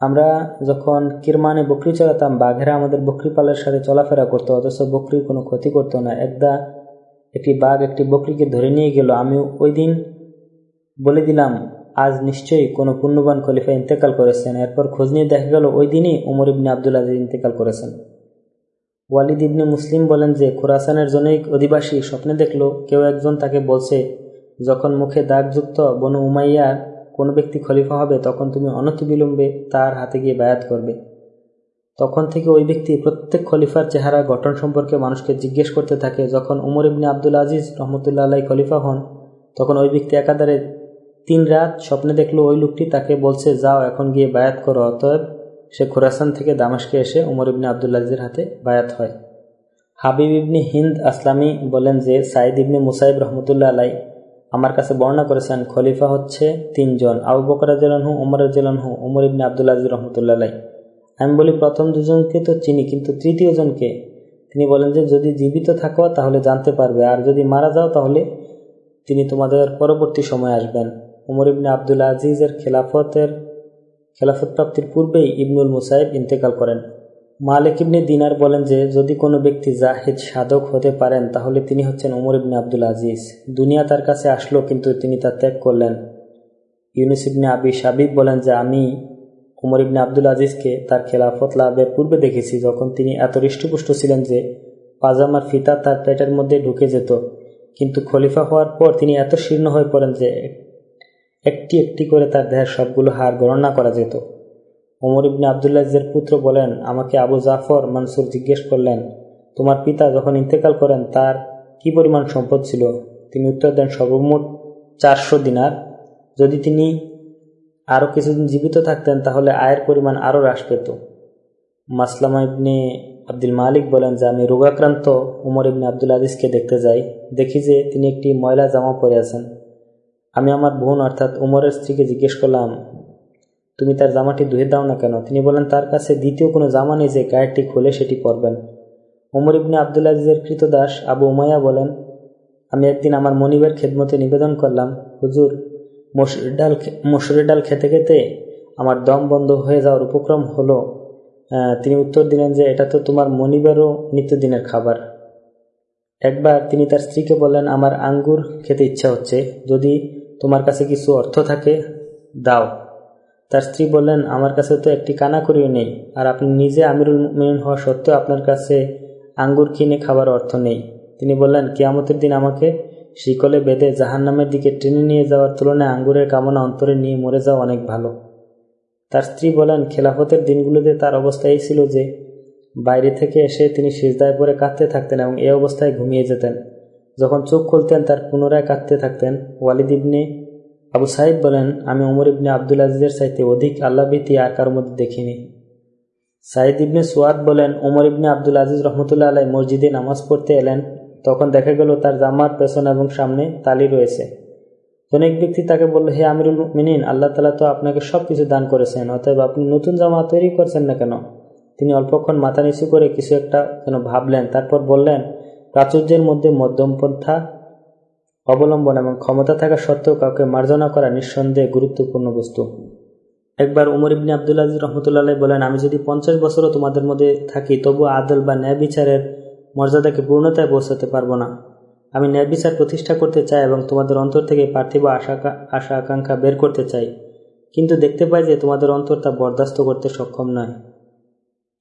আমরা যখন কিরমানে বকরি চলাতাম বাঘেরা আমাদের বকরি পালের সাথে চলাফেরা করতো, অথচ বকরির কোনো ক্ষতি করতো না। একদা একটি বাঘ একটি বকরিকে ধরে নিয়ে গেল। আমি ওই দিন বলে দিলাম, আজ নিশ্চয়ই কোনো পুণ্যবান খলিফা ইন্তেকাল করেছেন। এরপর খোঁজ নিয়ে দেখা গেল, ওই দিনই উমর ইবনে আবদুল আজিজ ইন্তেকাল করেছেন। ওয়ালিদ ইবনে মুসলিম বলেন যে, খোরাসানের জনৈক অধিবাসী স্বপ্নে দেখল, কেউ একজন তাকে বলছে, যখন মুখে দাগযুক্ত বনু উমাইয়ার কোনো ব্যক্তি খলিফা হবে, তখন তুমি অনতিবিলম্বে তার হাতে গিয়ে বায়াত করবে। তখন থেকে ওই ব্যক্তি প্রত্যেক খলিফার চেহারা গঠন সম্পর্কে মানুষকে জিজ্ঞেস করতে থাকে। যখন উমর ইবনে আবদুল আজিজ রহমতুল্লাহ আলাই খলিফা হন, তখন ওই ব্যক্তি একাধারে তিন রাত স্বপ্নে দেখল ওই লোকটি তাকে বলছে, যাও এখন গিয়ে বায়াত করো। অতএব সে খোরাসান থেকে দামাসকে এসে উমর ইবনে আবদুল্লাজির হাতে বায়াত হয়। হাবিব ইবনি হিন্দ আসলামী বলেন যে সাইদ ইবনি মুসাইব রহমতুল্লাহ আলাই আমার কাছে বর্ণনা করেছেন, খলিফা হচ্ছে তিনজন, আবু বকর জেলানহু উমর জেলানহু উমর ইবনে আবদুল্লাহ রহমতুল্লাহ আলাই। আমি বলি প্রথম দুজনকে তো চিনি, কিন্তু তৃতীয় জনকে? তিনি বলেন যে, যদি জীবিত থাকো, তাহলে জানতে পারবে, আর যদি মারা যাও, তাহলে তিনি তোমাদের পরবর্তী সময় আসবেন। উমর ইবনে আবদুল আজিজের খেলাফতের খেলাফত প্রাপ্তির পূর্বেই ইবনুল মুসাইব ইন্তেকাল করেন। মালিক ইবনে দিনার বলেন যে, যদি কোনো ব্যক্তি জাহিদ সাধক হতে পারেন, তাহলে তিনি হচ্ছেন উমর ইবনে আবদুল আজিজ। দুনিয়া তার কাছে আসলো, কিন্তু তিনি তা ত্যাগ করলেন। ইউনুস ইবনে আবি সাবিব বলেন যে, আমি উমর ইবনে আবদুল আজিজকে তার খেলাফত লাভের পূর্বে দেখেছি, যখন তিনি এত হৃষ্টপুষ্ট ছিলেন যে পাজামার ফিতা তার পেটের মধ্যে ঢুকে যেত। কিন্তু খলিফা হওয়ার পর তিনি এত শীর্ণ হয়ে পড়েন যে একটি একটি করে তার দেহের সবগুলো হার গণনা করা যেত। ওমর ইবনে আবদুল্লাহের পুত্র বলেন, আমাকে আবু জাফর মানসুর জিজ্ঞেস করলেন, তোমার পিতা যখন ইন্তেকাল করেন, তার কি পরিমাণ সম্পদ ছিল? তিনি উত্তর দেন, সর্বমোট চারশো দিনার। যদি তিনি আরও কিছুদিন জীবিত থাকতেন, তাহলে আয়ের পরিমাণ আরও হ্রাস পেত। মাসলামা ইবনে আব্দুল মালিক বলেন যে, আমি রোগাক্রান্ত উমর ইবনে আব্দুল আজিজকে দেখতে যাই। দেখি যে তিনি একটি ময়লা জামা পরে আছেন। আমি আমার বোন, অর্থাৎ উমরের স্ত্রীকে জিজ্ঞেস করলাম, তুমি তার জামাটি ধুয়ে দাও না কেন? তিনি বলেন, তার কাছে দ্বিতীয় কোনো জামা নেই যে গায়েরটি খুলে সেটি পরবেন। উমর ইবনে আবদুল আজিজের কৃতদাস আবু উমায়া বলেন, আমি একদিন আমার মনিবের খেদমতে নিবেদন করলাম, হুজুর মসুর ডাল মসুরের ডাল খেতে খেতে আমার দম বন্ধ হয়ে যাওয়ার উপক্রম হলো তিনি উত্তর দিলেন যে এটা তো তোমার মনিবেরও নিত্যদিনের খাবার। একবার তিনি তার স্ত্রীকে বললেন, আমার আঙ্গুর খেতে ইচ্ছা হচ্ছে, যদি তোমার কাছে কিছু অর্থ থাকে, দাও। তার স্ত্রী বললেন, আমার কাছে তো একটি কানা করিও নেই, আর আপনি নিজে আমিরুল মিন হওয়া সত্ত্বেও আপনার কাছে আঙ্গুর কিনে খাবার অর্থ নেই। তিনি বললেন, কেয়ামতের দিন আমাকে শিকলে বেঁধে জাহান নামের দিকে টেনে নিয়ে যাওয়ার তুলনায় আঙ্গুরের কামনা অন্তরে নিয়ে মরে যাওয়া অনেক ভালো। তার স্ত্রী বলেন, খেলাফতের দিনগুলোতে তার অবস্থা এই ছিল যে, বাইরে থেকে এসে তিনি সিজদায় পরে কাঁদতে থাকতেন এবং এ অবস্থায় ঘুমিয়ে যেতেন। যখন চোখ খুলতেন, তার পুনরায় কাঁদতে থাকতেন। ওয়ালিদ ইবনে আবু সাইদ বলেন, আমি উমর ইবনে আবদুল আজিজের চাইতে অধিক আল্লাহভীতি আর কারোর মধ্যে দেখিনি। সাইদ ইবনে সুয়াদ বলেন, ওমর ইবনে আব্দুল আজিজ রহমতুল্লাহ আলাই মসজিদে নামাজ পড়তে এলেন তখন দেখা গেল তার জামার পেছন এবং সামনে তালি রয়েছে। অনেক ব্যক্তি তাকে বলল, হে আমিরুল মিনিন আল্লাহ তালা তো আপনাকে সব কিছু দান করেছেন, অতএব আপনি নতুন জামা তৈরি করছেন না কেন? তিনি অল্পক্ষণ মাথা নিচু করে কিছু একটা যেন ভাবলেন, তারপর বললেন, প্রাচুর্যের মধ্যে মধ্যমপন্থা অবলম্বন এবং ক্ষমতা থাকা সত্ত্বেও কাউকে মার্জনা করা নিঃসন্দেহে গুরুত্বপূর্ণ বস্তু। একবার উমর ইবনে আবদুল আজিজ রহমতুল্লাহ বলেন, আমি যদি পঞ্চাশ বছরও তোমাদের মধ্যে থাকি তবু আদল বা ন্যায় বিচারের মর্যাদাকে পূর্ণতায় পৌঁছাতে পারব না। আমি ন্যায় বিচার প্রতিষ্ঠা করতে চাই এবং তোমাদের অন্তর থেকে পার্থিব আশা আশা আকাঙ্ক্ষা বের করতে চাই। কিন্তু দেখতে পাই যে তোমাদের অন্তর তা বরদাস্ত করতে সক্ষম নয়।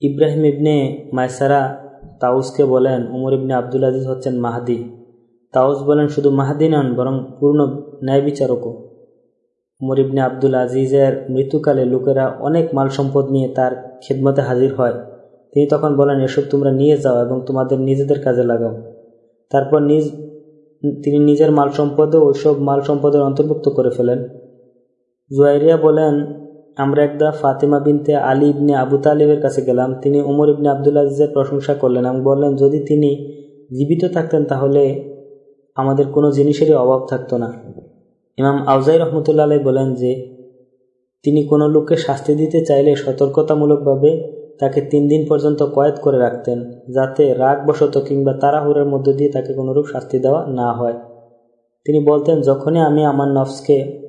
ইব্রাহিম ইবনে মায়সারা তাউসকে বলেন, উমর ইবনে আবদুল আজিজ হচ্ছেন মাহাদি। তাউস বলেন, শুধু মাহাদি নন, বরং পূর্ণ ন্যায় বিচারকও। উমর ইবনে আবদুল আজিজের মৃত্যুকালে লোকেরা অনেক মাল সম্পদ নিয়ে তার খেদমতে হাজির হয়। তিনি তখন বলেন, এসব তোমরা নিয়ে যাও এবং তোমাদের নিজেদের কাজে লাগাও। তারপর নিজ, তিনি নিজের মাল সম্পদও ওইসব মাল সম্পদের অন্তর্ভুক্ত করে ফেলেন। জুয়াইরিয়া বলেন, আমরা একদা ফাতেমা বিনতে আলী ইবনে আবু তালিবের কাছে গেলাম। তিনি উমর ইবনে আবদুল আজিজের প্রশংসা করলেন এবং বললেন, যদি তিনি জীবিত থাকতেন, তাহলে আমাদের কোনো জিনিসেরই অভাব থাকতো না। ইমাম আউজাই রহমতুল্লাহ বলেন যে, তিনি কোনো লোককে শাস্তি দিতে চাইলে সতর্কতামূলকভাবে তাকে তিন দিন পর্যন্ত কয়েদ করে রাখতেন, যাতে রাগবশত কিংবা তাড়াহুড়ের মধ্য দিয়ে তাকে কোনোরূপ শাস্তি দেওয়া না হয়। তিনি বলতেন, যখনই আমি আমার নফসকে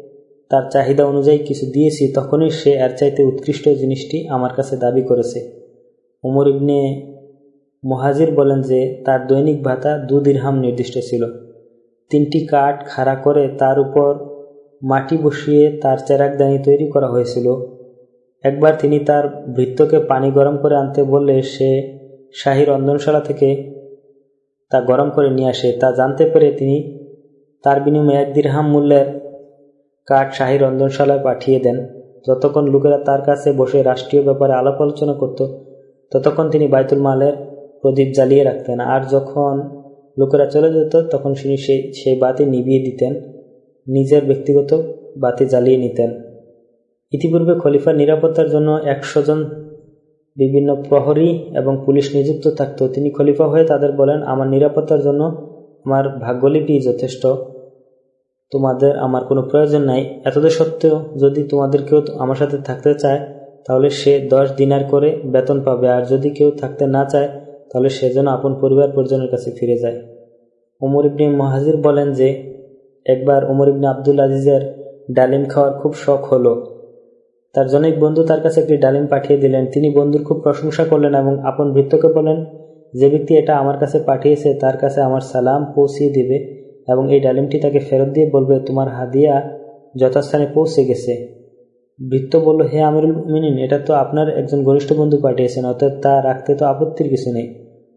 তার চাহিদা অনুযায়ী কিছু দিয়েছি, তখনই সে এর চাইতে উৎকৃষ্ট জিনিসটি আমার কাছে দাবি করেছে। উমর ইবনে মহাজির বলেন যে, তার দৈনিক ভাতা দু দিরহাম নির্দিষ্ট ছিল। তিনটি কাঠ খাড়া করে তার উপর মাটি বসিয়ে তার চেরাকদানি তৈরি করা হয়েছিল। একবার তিনি তার ভৃত্যকে পানি গরম করে আনতে বললে সে শাহী রন্ধনশালা থেকে তা গরম করে নিয়ে আসে। তা জানতে পেরে তিনি তার বিনিময়ে এক দীর্হাম মূল্যের কাঠ শাহী রন্ধনশালায় পাঠিয়ে দেন। যতক্ষণ লোকেরা তার কাছে বসে রাষ্ট্রীয় ব্যাপারে আলাপ আলোচনা করত, ততক্ষণ তিনি বাইতুল মালের প্রদীপ জ্বালিয়ে রাখতেন। আর যখন লোকেরা চলে যেত, তখন তিনি সেই সেই বাতি নিভিয়ে দিতেন, নিজের ব্যক্তিগত বাতি জ্বালিয়ে নিতেন। ইতিপূর্বে খলিফার নিরাপত্তার জন্য একশো জন বিভিন্ন প্রহরী এবং পুলিশ নিযুক্ত থাকত। তিনি খলিফা হয়ে তাদের বলেন, আমার নিরাপত্তার জন্য আমার ভাগ্যলিপি যথেষ্ট। তোমাদের আমার কোনো প্রয়োজন নাই। এতদের সত্ত্বেও যদি তোমাদের কেউ আমার সাথে থাকতে চায়, তাহলে সে দশ দিনার করে বেতন পাবে। আর যদি কেউ থাকতে না চায়, তাহলে সে যেন আপন পরিবার পরিজনের কাছে ফিরে যায়। উমর ইবনে মহাজির বলেন যে, একবার উমর ইবনে আবদুল আজিজের ডালিম খাওয়ার খুব শখ হলো। তার জনৈক বন্ধু তার কাছে একটি ডালিম পাঠিয়ে দিলেন। তিনি বন্ধুর খুব প্রশংসা করলেন এবং আপন ভৃত্যকে বলেন যে ব্যক্তি এটা আমার কাছে পাঠিয়েছে, তার কাছে আমার সালাম পৌঁছিয়ে দিবে এবং এই ডালিমটি তাকে ফেরত দিয়ে বলবে, তোমার হাদিয়া যথাস্থানে পৌঁছে গেছে। বৃত্ত বলল, হে আমিরুল মিনিন এটা তো আপনার একজন ঘনিষ্ঠ বন্ধু পাঠিয়েছেন অর্থাৎ তা রাখতে তো আপত্তির কিছু নেই।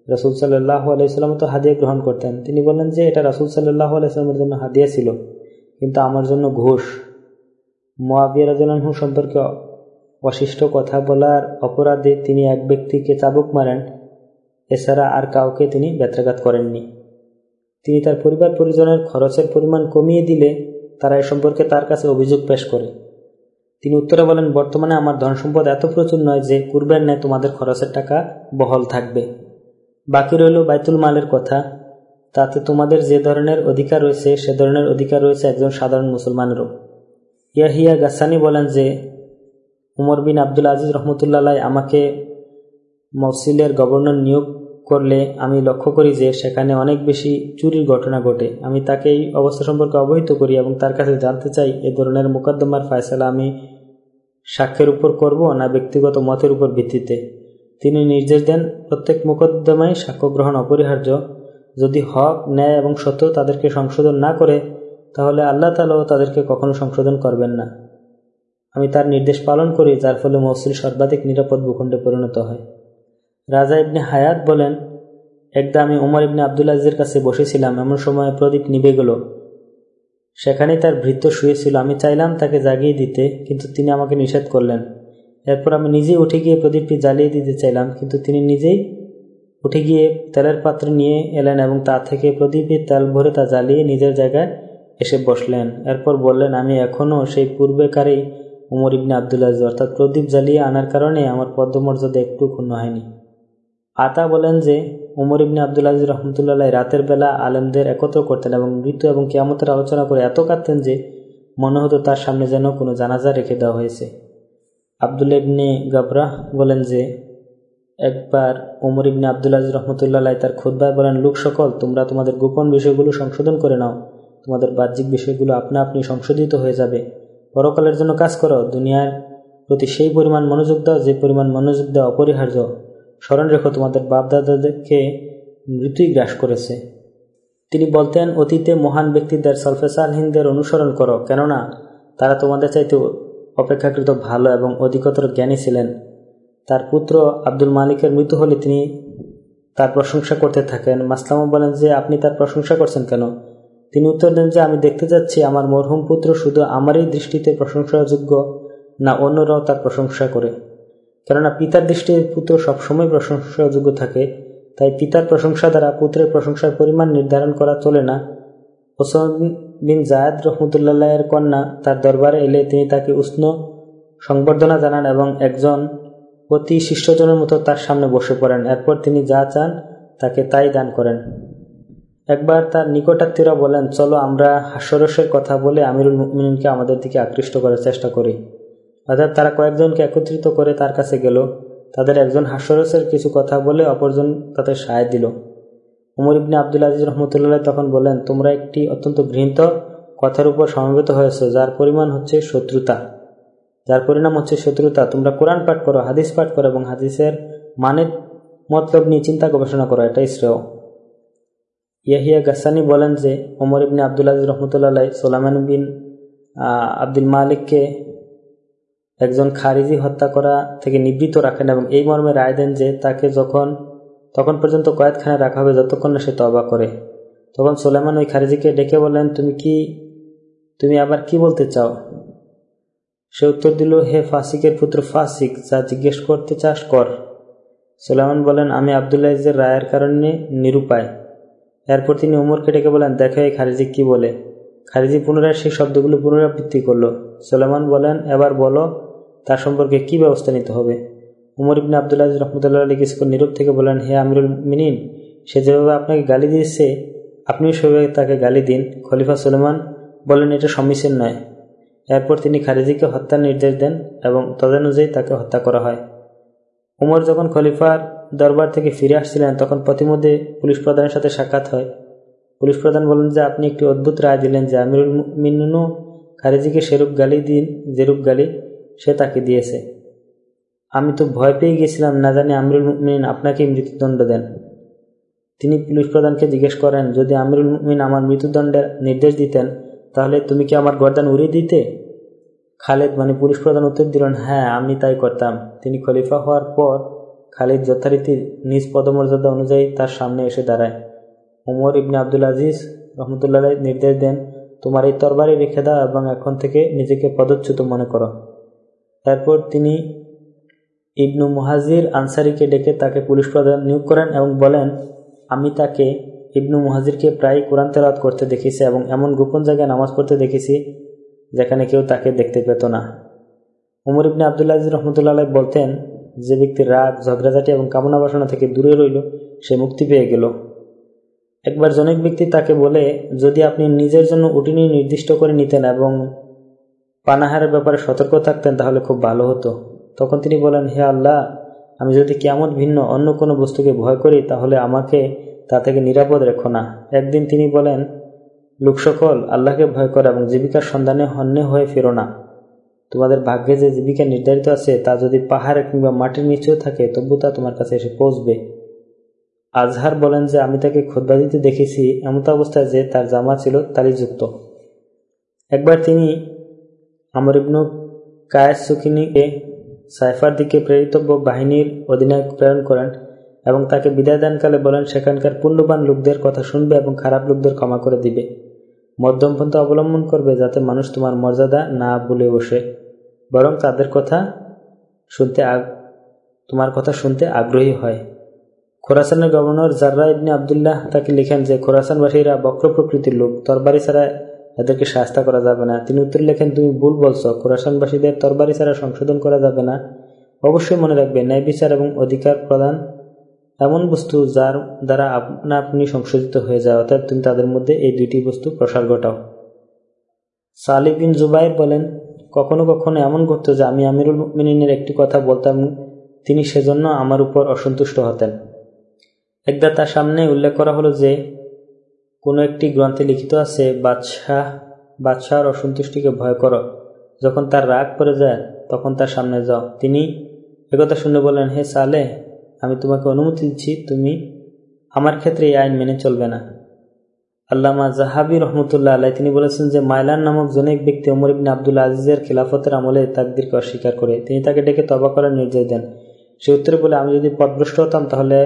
রসুল সাল্লাহ আলাইসাল্লাম তো হাদিয়া গ্রহণ করতেন। তিনি বললেন যে, এটা রসুল সাল্লাহ আলাইস্লামের জন্য হাদিয়া ছিল, কিন্তু আমার জন্য ঘোষ। মোয়াবিয়ারাজু সম্পর্কে অশিষ্ট কথা বলার অপরাধে তিনি এক ব্যক্তিকে চাবুক মারেন। এছাড়া আর কাউকে তিনি ব্যত্রাঘাত করেননি। তিনি তার পরিবার পরিজনের খরচের পরিমাণ কমিয়ে দিলে তারা এ সম্পর্কে তার কাছে অভিযোগ পেশ করে। তিনি উত্তরে বলেন, বর্তমানে আমার ধন সম্পদ এত প্রচুর নয় যে পূর্বের ন্যায় তোমাদের খরচের টাকা বহল থাকবে। বাকি রইল বাইতুল মালের কথা। তাতে তোমাদের যে ধরনের অধিকার রয়েছে, সে ধরনের অধিকার রয়েছে একজন সাধারণ মুসলমানেরও। ইয়াহিয়া গাসানি বলেন যে, উমর বিন আব্দুল আজিজ রহমতুল্লাহ আমাকে মফসিলের গভর্নর নিয়োগ করলে আমি লক্ষ্য করি যে সেখানে অনেক বেশি চুরির ঘটনা ঘটে। আমি তাকে এই অবস্থা সম্পর্কে অবহিত করি এবং তার কাছে জানতে চাই, এ ধরনের মোকদ্দমার ফায়সালা আমি সাক্ষ্যের উপর করব না ব্যক্তিগত মতের উপর ভিত্তিতে? তিনি নির্দেশ দেন, প্রত্যেক মোকদ্দমায় সাক্ষ্য গ্রহণ অপরিহার্য। যদি হক, ন্যায় এবং সত্য তাদেরকে সংশোধন না করে তাহলে আল্লাহ তালাও তাদেরকে কখনো সংশোধন করবেন না। আমি তার নির্দেশ পালন করি, যার ফলে মসজিদ সর্বাধিক নিরাপদ ভূখণ্ডে পরিণত হয়। রাজা ইবনে হায়াত বলেন, একদা আমি উমর ইবনে আবদুল আজিজের কাছে বসেছিলাম, এমন সময় প্রদীপ নিবে গেল। সেখানে তার ভৃত্য শুয়েছিল। আমি চাইলাম তাকে জাগিয়ে দিতে, কিন্তু তিনি আমাকে নিষেধ করলেন। এরপর আমি নিজেই উঠে গিয়ে প্রদীপটি জ্বালিয়ে দিতে চাইলাম, কিন্তু তিনি নিজেই উঠে গিয়ে তেলের পাত্র নিয়ে এলেন এবং তা থেকে প্রদীপের তেল ভরে তা জ্বালিয়ে নিজের জায়গায় এসে বসলেন। এরপর বললেন, আমি এখনও সেই পূর্বেকারেই উমর ইবনে আবদুল্লাহ অর্থাৎ প্রদীপ জ্বালিয়ে আনার কারণে আমার পদ্মমর্যাদা একটু ক্ষুণ্ণ হয়নি আতা বলেন যে, উমর ইবনে আবদুল্লাহ রহমতুল্লাহ রাতের বেলা আলেমদের একত্র করতেন এবং মৃত্যু এবং কেয়ামতের আলোচনা করে এত কাঁদতেন যে, মনে হতো তার সামনে যেন কোনো জানাজা রেখে দেওয়া হয়েছে। আবদুল্লা ইবনে গাবরাহ বলেন যে, একবার উমর ইবনে আবদুল্লাহ রহমতুল্লাহ তার খোদ্ায় বলেন লোক সকল তোমরা তোমাদের গোপন বিষয়গুলো সংশোধন করে নাও। তোমাদের বাহ্যিক বিষয়গুলো আপনা আপনি সংশোধিত হয়ে যাবে। পরকালের জন্য কাজ করো, দুনিয়ার প্রতি সেই পরিমাণ মনোযোগ দাও, যে পরিমাণ মনোযোগ দেওয়া অপরিহার্য। স্মরণ রেখো, তোমাদের বাপদাদাদেরকে মৃত্যুই গ্রাস করেছে। তিনি বলতেন, অতীতে মহান ব্যক্তিদের সলফেসালহীনদের অনুসরণ করো, কেননা তারা তোমাদের চাইতে অপেক্ষাকৃত ভালো এবং অধিকতর জ্ঞানী ছিলেন। তার পুত্র আব্দুল মালিকের মৃত্যু হলে তিনি তার প্রশংসা করতে থাকেন। মাসলামও বলেন যে, আপনি তার প্রশংসা করছেন কেন? তিনি উত্তর দেন যে, আমি দেখতে যাচ্ছি আমার মরহুম পুত্র শুধু আমারই দৃষ্টিতে প্রশংসাযোগ্য না অন্যরাও তার প্রশংসা করে। কেননা পিতার দৃষ্টির পুত্র সবসময় প্রশংসাযোগ্য থাকে, তাই পিতার প্রশংসা দ্বারা পুত্রের প্রশংসার পরিমাণ নির্ধারণ করা চলে না। ওসমান বিন জায়দ রহমতুল্লাহ এর কন্যা তার দরবারে এলে তিনি তাকে উষ্ণ সংবর্ধনা জানান এবং একজন অতি শিষ্টজনের মতো তার সামনে বসে পড়েন। এরপর তিনি যা চান তাকে তাই দান করেন। একবার তার নিকটাত্মীরা বলেন, চলো আমরা হাস্যরসের কথা বলে আমিরুল মিনকে আমাদের দিকে আকৃষ্ট করার চেষ্টা করি। অর্থাৎ তারা কয়েকজনকে একত্রিত করে তার কাছে গেল। তাদের একজন হাস্যরসের কিছু কথা বলে অপরজন তাদের সায় দিল। উমর ইবনে আবদুল আজিজ রহমতুল্লাহ তখন বলেন, তোমরা একটি অত্যন্ত ঘৃণিত কথার উপর সমবেত হয়েছ, যার পরিমাণ হচ্ছে শত্রুতা। যার পরিণাম হচ্ছে শত্রুতা। তোমরা কোরআন পাঠ করো, হাদিস পাঠ করো এবং হাদিসের মানের মতলব নিয়ে চিন্তা গবেষণা করো, এটাই শ্রেয়। ইয়াহিয়া গাসানি বলেন যে ওমর ইবনে আবদুল্লাহ রহমতুল্লাহ সোলামান বিন আব্দুল মালিককে একজন খারিজি হত্যা করা থেকে নিবৃত রাখেন এবং এই মর্মে রায় দেন যে তাকে যখন, তখন পর্যন্ত কয়েদখানে রাখা হবে যতক্ষণ না সে তবা করে। তখন সোলেমান ওই খারিজিকে ডেকে বললেন তুমি কি, তুমি আবার কি বলতে চাও? সে উত্তর দিল, হে ফাসিকের পুত্র ফাসিক, যা জিজ্ঞেস করতে চাস কর। সোলেমান বলেন, আমি আবদুল্লাহ রায়ের কারণে নিরুপায়। এরপর তিনি উমরকে ডেকে বলেন, দেখো এই খারিজি কি বলে? খারিজি পুনরায় সেই শব্দগুলো পুনরাবৃত্তি করল। সোলেমান বলেন, এবার বলো, তার সম্পর্কে কি ব্যবস্থা নিতে হবে? উমর ইবনে আবদুল্লাহ রহমতুল্লাহ আলী কিছুক্ষণ নীরব থেকে বলেন, হে আমিরুল মিনিন সে যেভাবে আপনাকে গালি দিয়েছে, আপনিও সেভাবে তাকে গালি দিন। খলিফা সুলেমান বলেন, এটা সমীচীন নয়। এরপর তিনি খারিজিকে হত্যার নির্দেশ দেন এবং তদানুযায়ী তাকে হত্যা করা হয়। উমর যখন খলিফার দরবার থেকে ফিরে আসছিলেন, তখন প্রতিমধ্যে পুলিশ প্রধানের সাথে সাক্ষাৎ হয়। পুলিশ প্রধান বলেন যে, আপনি একটি অদ্ভুত রায় দিলেন যে আমিরুল মিনু খারিজিকে সেরূপ গালি দিন, যেরূপ গালি সে তাকে দিয়েছে। আমি তো ভয় পেয়ে গেছিলাম না জানি আমিরুল মিন আপনাকে মৃত্যুদণ্ড দেন। তিনি পুলিশ প্রধানকে জিজ্ঞেস করেন, যদি আমিরুল মিন আমার মৃত্যুদণ্ডের নির্দেশ দিতেন, তাহলে তুমি কি আমার গর্দান উড়িয়ে দিতে? খালেদ মানে পুলিশ প্রধান উত্তর দিলেন হ্যাঁ আমি তাই করতাম। তিনি খলিফা হওয়ার পর খালিদ যথারীতি নিজ পদমর্যাদা অনুযায়ী তার সামনে এসে দাঁড়ায়। উমর ইবনে আব্দুল আজিজ রহমতুল্লাহ নির্দেশ দেন, তোমার এই তরবারি রেখে দাও এবং এখন থেকে নিজেকে পদচ্যুত মনে করো। তারপর তিনি ইবনু মুহাজির আনসারিকে ডেকে তাকে পুলিশ প্রধান নিয়োগ করেন এবং বলেন, আমি তাকে, ইবনু মুহাজিরকে প্রায় কোরআন তেলাওয়াত করতে দেখেছি এবং এমন গোপন জায়গায় নামাজ পড়তে দেখেছি যেখানে কেউ তাকে দেখতে পেত না। উমর ইবনে আবদুল্লাহ রহমতুল্লাহ বলতেন যে ব্যক্তির রাগ, ঝগড়াঝাটি এবং কামনা বাসনা থেকে দূরে রইল, সে মুক্তি পেয়ে গেল। একবার জনক ব্যক্তি তাকে বলে, যদি আপনি নিজের জন্য উটিনি নির্দিষ্ট করে নিতেন এবং পানাহারের ব্যাপারে সতর্ক থাকতেন, তাহলে খুব ভালো হতো। তখন তিনি বলেন, হে আল্লাহ, আমি যদি কেমন ভিন্ন অন্য কোনো বস্তুকে ভয় করি, তাহলে আমাকে তা থেকে নিরাপদ রেখো না। একদিন তিনি বলেন, লোক সকল আল্লাহকে ভয় করো এবং জীবিকার সন্ধানে হন্যে হয়ে ফেরো না। তোমাদের ভাগ্যে যে জীবিকা নির্ধারিত আছে, তা যদি পাহাড়ে কিংবা মাটির নিচেও থাকে, তবু তা তোমার কাছে এসে পৌঁছবে। আজহার বলেন যে, আমি তাকে খোদবা দিতে দেখেছি, এমত অবস্থায় যে তার জামা ছিল তালিযুক্ত একবার তিনি আমর ইবনু কায়েস সুখিনীকে সাইফার দিকে প্রেরিতব্য বাহিনীর অধিনায়ক প্রেরণ করেন এবং তাকে বিদায় দানকালে বলেন, সেখানকার পুণ্যবান লোকদের কথা শুনবে এবং খারাপ লোকদের ক্ষমা করে দিবে। মধ্যমপন্থা অবলম্বন করবে যাতে মানুষ তোমার মর্যাদা না বলে বসে। বরং তাদের কথা শুনতে তোমার কথা শুনতে আগ্রহী হয়। খোরাসানের গভর্নর জার্রা ইবনে আবদুল্লাহ তাকে লিখেন যে, খোরাসানবাসীরা বক্র প্রকৃতির লোক, তরবারি ছাড়া এদেরকে শাস্তা করা যাবে না। তিনি উত্তর লেখেন, তুমি ভুল বলছো, খোরাসানবাসীদের তরবারি ছাড়া সংশোধন করা যাবে না। অবশ্যই মনে রাখবে ন্যায় বিচার এবং অধিকার প্রদান এমন বস্তু যার দ্বারা আপনা আপনি সংশোধিত হয়ে যায়, অর্থাৎ তুমি তাদের মধ্যে এই দুইটি বস্তু প্রসার ঘটাও। সালিবিন বিন জুবাইর বলেন, কখনো কখনো এমন ঘটত যে আমি আমিরুল মিনিনের একটি কথা বলতাম, তিনি সেজন্য আমার উপর অসন্তুষ্ট হতেন। একদা তার সামনে উল্লেখ করা হলো যে, কোনো একটি গ্রন্থে লিখিত আছে, বাদশাহ, বাদশাহর অসন্তুষ্টিকে ভয় করো। যখন তার রাগ পড়ে যায়, তখন তার সামনে যাও। তিনি একথা শুনে বলেন, হে সালে আমি তোমাকে অনুমতি দিচ্ছি, তুমি আমার ক্ষেত্রে এই আইন মেনে চলবে না। আল্লামা জাহাবি রহমতুল্লাহ আল্লাহ তিনি বলেছেন যে, মাইলান নামক জনৈক ব্যক্তি অমর ইবিন আবদুল্লা আজিজের খিলাফতের আমলে তাকদিরকে অস্বীকার করে, তিনি তাকে ডেকে তবা করার নির্দেশ দেন। সে উত্তরে বলে, আমি যদি পদভ্রষ্ট হতাম তাহলে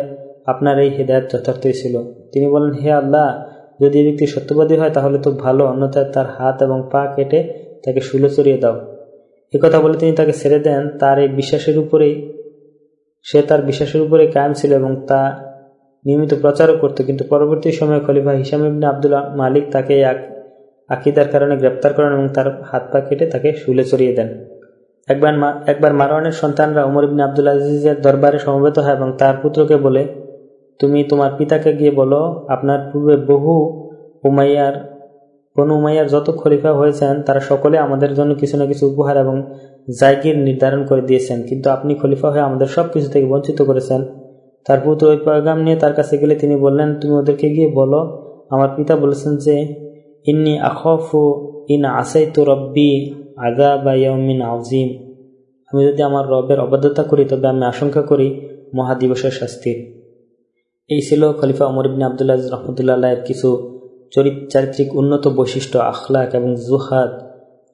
আপনার এই হৃদায়ত যথার্থই ছিল। তিনি বলেন, হে আল্লাহ, যদি এই ব্যক্তি সত্যবাদী হয় তাহলে তো ভালো, অন্যথায় তার হাত এবং পা কেটে তাকে শুলে চড়িয়ে দাও। কথা বলে তিনি তাকে ছেড়ে দেন। তার এই বিশ্বাসের উপরেই সে তার বিশ্বাসের উপরে কায়েম ছিল এবং তা নিয়মিত প্রচারও করত, কিন্তু পরবর্তী সময়ে খলিফা হিসাম ইবনে আবদুল্লাহ মালিক তাকে এক আকিদার কারণে গ্রেপ্তার করেন এবং তার হাত পা কেটে তাকে শুলে চড়িয়ে দেন। একবার একবার মারওয়ানের সন্তানরা উমর ইবনে আবদুল আজিজের দরবারে সমবেত হয় এবং তার পুত্রকে বলে, তুমি তোমার পিতাকে গিয়ে বলো, আপনার পূর্বে বহু উমাইয়ার বনু উমাইয়ার যত খলিফা হয়েছেন, তারা সকলে আমাদের জন্য কিছু না কিছু উপহার এবং জায়গির নির্ধারণ করে দিয়েছেন। কিন্তু আপনি খলিফা হয়ে আমাদের সব কিছু থেকে বঞ্চিত করেছেন। তার পুত্র ওই পয়গাম নিয়ে তার কাছে গেলে তিনি বললেন, তুমি ওদেরকে গিয়ে বলো, আমার পিতা বলেছেন যে, ইন্নি আখফু ইন আসাই তো রব্বি আগা বা আজিম আমি যদি আমার রবের অবাধ্যতা করি, তবে আমি আশঙ্কা করি মহাদিবসের শাস্তির এই ছিল খলিফা অমর ইবিন আবদুল্লাহ রহমতুল্লাহ কিছু চারিত্রিক উন্নত বৈশিষ্ট্য, আখলাক এবং জুহাদ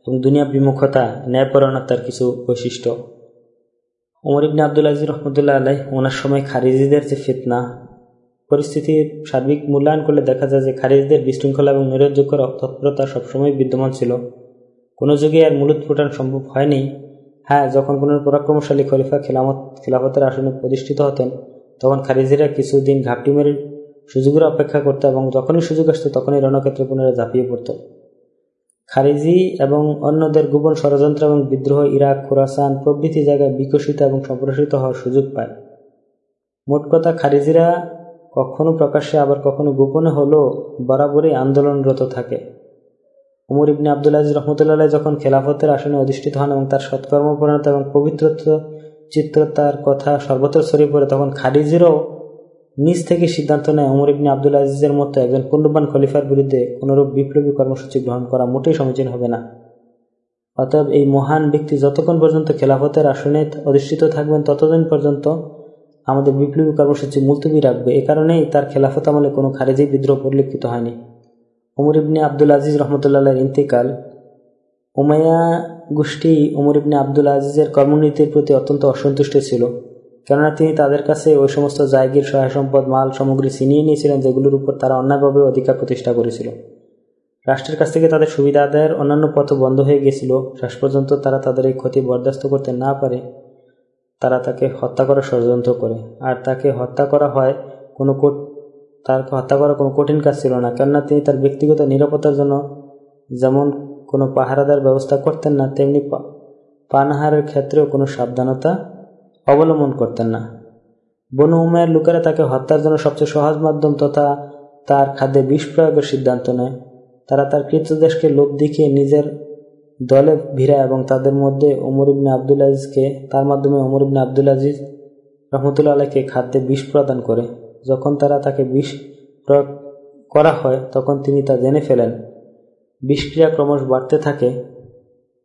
এবং দুনিয়া বিমুখতা ন্যায়পরণতার কিছু বৈশিষ্ট্য। ওমর ইবনে আবদুল আজিজ রহমতুল্লাহ আলাই ওনার সময় খারিজিদের যে ফিতনা পরিস্থিতির সার্বিক মূল্যায়ন করলে দেখা যায় যে খারিজদের বিশৃঙ্খলা এবং নৈরাজ্যকর তৎপরতা সবসময় বিদ্যমান ছিল। কোনো যুগে আর মূলত ফুটান সম্ভব হয়নি। হ্যাঁ যখন কোনো পরাক্রমশালী খলিফা খিলামত খিলাফতের আসনে প্রতিষ্ঠিত হতেন, তখন খারিজিরা কিছুদিন ঘাপটি মেরে সুযোগের অপেক্ষা করত এবং যখনই সুযোগ আসতো তখনই রণক্ষেত্রে পুনরায় ঝাঁপিয়ে পড়ত। খারিজি এবং অন্যদের গোপন ষড়যন্ত্র এবং বিদ্রোহ ইরাক, খোরাসান প্রভৃতি জায়গায় বিকশিত এবং সম্প্রসারিত হওয়ার সুযোগ পায়। মোট কথা, খারিজিরা কখনো প্রকাশ্যে, আবার কখনো গোপনে হলেও বরাবরই আন্দোলনরত থাকে। উমর ইবনে আবদুল আজিজ রহমতুল্লাহ যখন খেলাফতের আসনে অধিষ্ঠিত হন এবং তার সৎকর্মপরণতা এবং পবিত্রত্ব, চিত্রতার কথা সর্বত্র ছড়িয়ে পড়ে, তখন খারিজিরও নিজ থেকে সিদ্ধান্ত নেয় উমর ইবনী আবদুল আজিজের মতো একজন পূর্ণবান খলিফার বিরুদ্ধে কোনোরূপ বিপ্লবী কর্মসূচি গ্রহণ করা মোটেই সমীচীন হবে না। অতএব এই মহান ব্যক্তি যতক্ষণ পর্যন্ত খেলাফতের আসনে অধিষ্ঠিত থাকবেন, ততদিন পর্যন্ত আমাদের বিপ্লবী কর্মসূচি মুলতবি রাখবে। এ কারণেই তার খেলাফত আমলে কোনো খারেজি বিদ্রোহ পরিলক্ষিত হয়নি। উমর ইবনী আবদুল আজিজ রহমতুল্লাহ ইন্তিকাল উমাইয়া গোষ্ঠী উমর ইবনে আবদুল আজিজের কর্মনীতির প্রতি অত্যন্ত অসন্তুষ্ট ছিল। কেননা তিনি তাদের কাছে ওই সমস্ত জায়গির সহায় সম্পদ মাল, সামগ্রী ছিনিয়ে নিয়েছিলেন, যেগুলোর উপর তারা অন্যায়ভাবে অধিকার প্রতিষ্ঠা করেছিল। রাষ্ট্রের কাছ থেকে তাদের সুবিধা আদায়ের অন্যান্য পথ বন্ধ হয়ে গিয়েছিল। শেষ পর্যন্ত তারা তাদের এই ক্ষতি বরদাস্ত করতে না পারে, তারা তাকে হত্যা করার ষড়যন্ত্র করে। আর তাকে হত্যা করা হয় কোনো তাকে হত্যা করা কোনো কঠিন কাজ ছিল না। কেননা তিনি তার ব্যক্তিগত নিরাপত্তার জন্য যেমন কোনো পাহারাদার ব্যবস্থা করতেন না, তেমনি পানাহারের ক্ষেত্রেও কোনো সাবধানতা অবলম্বন করতেন না। বনু উমায়ের লোকেরা তাকে হত্যার জন্য সবচেয়ে সহজ মাধ্যম তথা তার খাদ্যে বিষ প্রয়োগের সিদ্ধান্ত নেয়। তারা তার কৃতদেশকে লোভ দেখিয়ে নিজের দলে ভিড়া এবং তাদের মধ্যে ওমর ইবনে আবদুল আজিজকে, তার মাধ্যমে ওমর ইবনে আবদুল আজিজ রহমতুল্লা আলাইকে খাদ্যে বিষ প্রদান করে। যখন তারা তাকে বিষ প্রয়োগ করা হয়, তখন তিনি তা জেনে ফেলেন। বিষক্রিয়া ক্রমশ বাড়তে থাকে।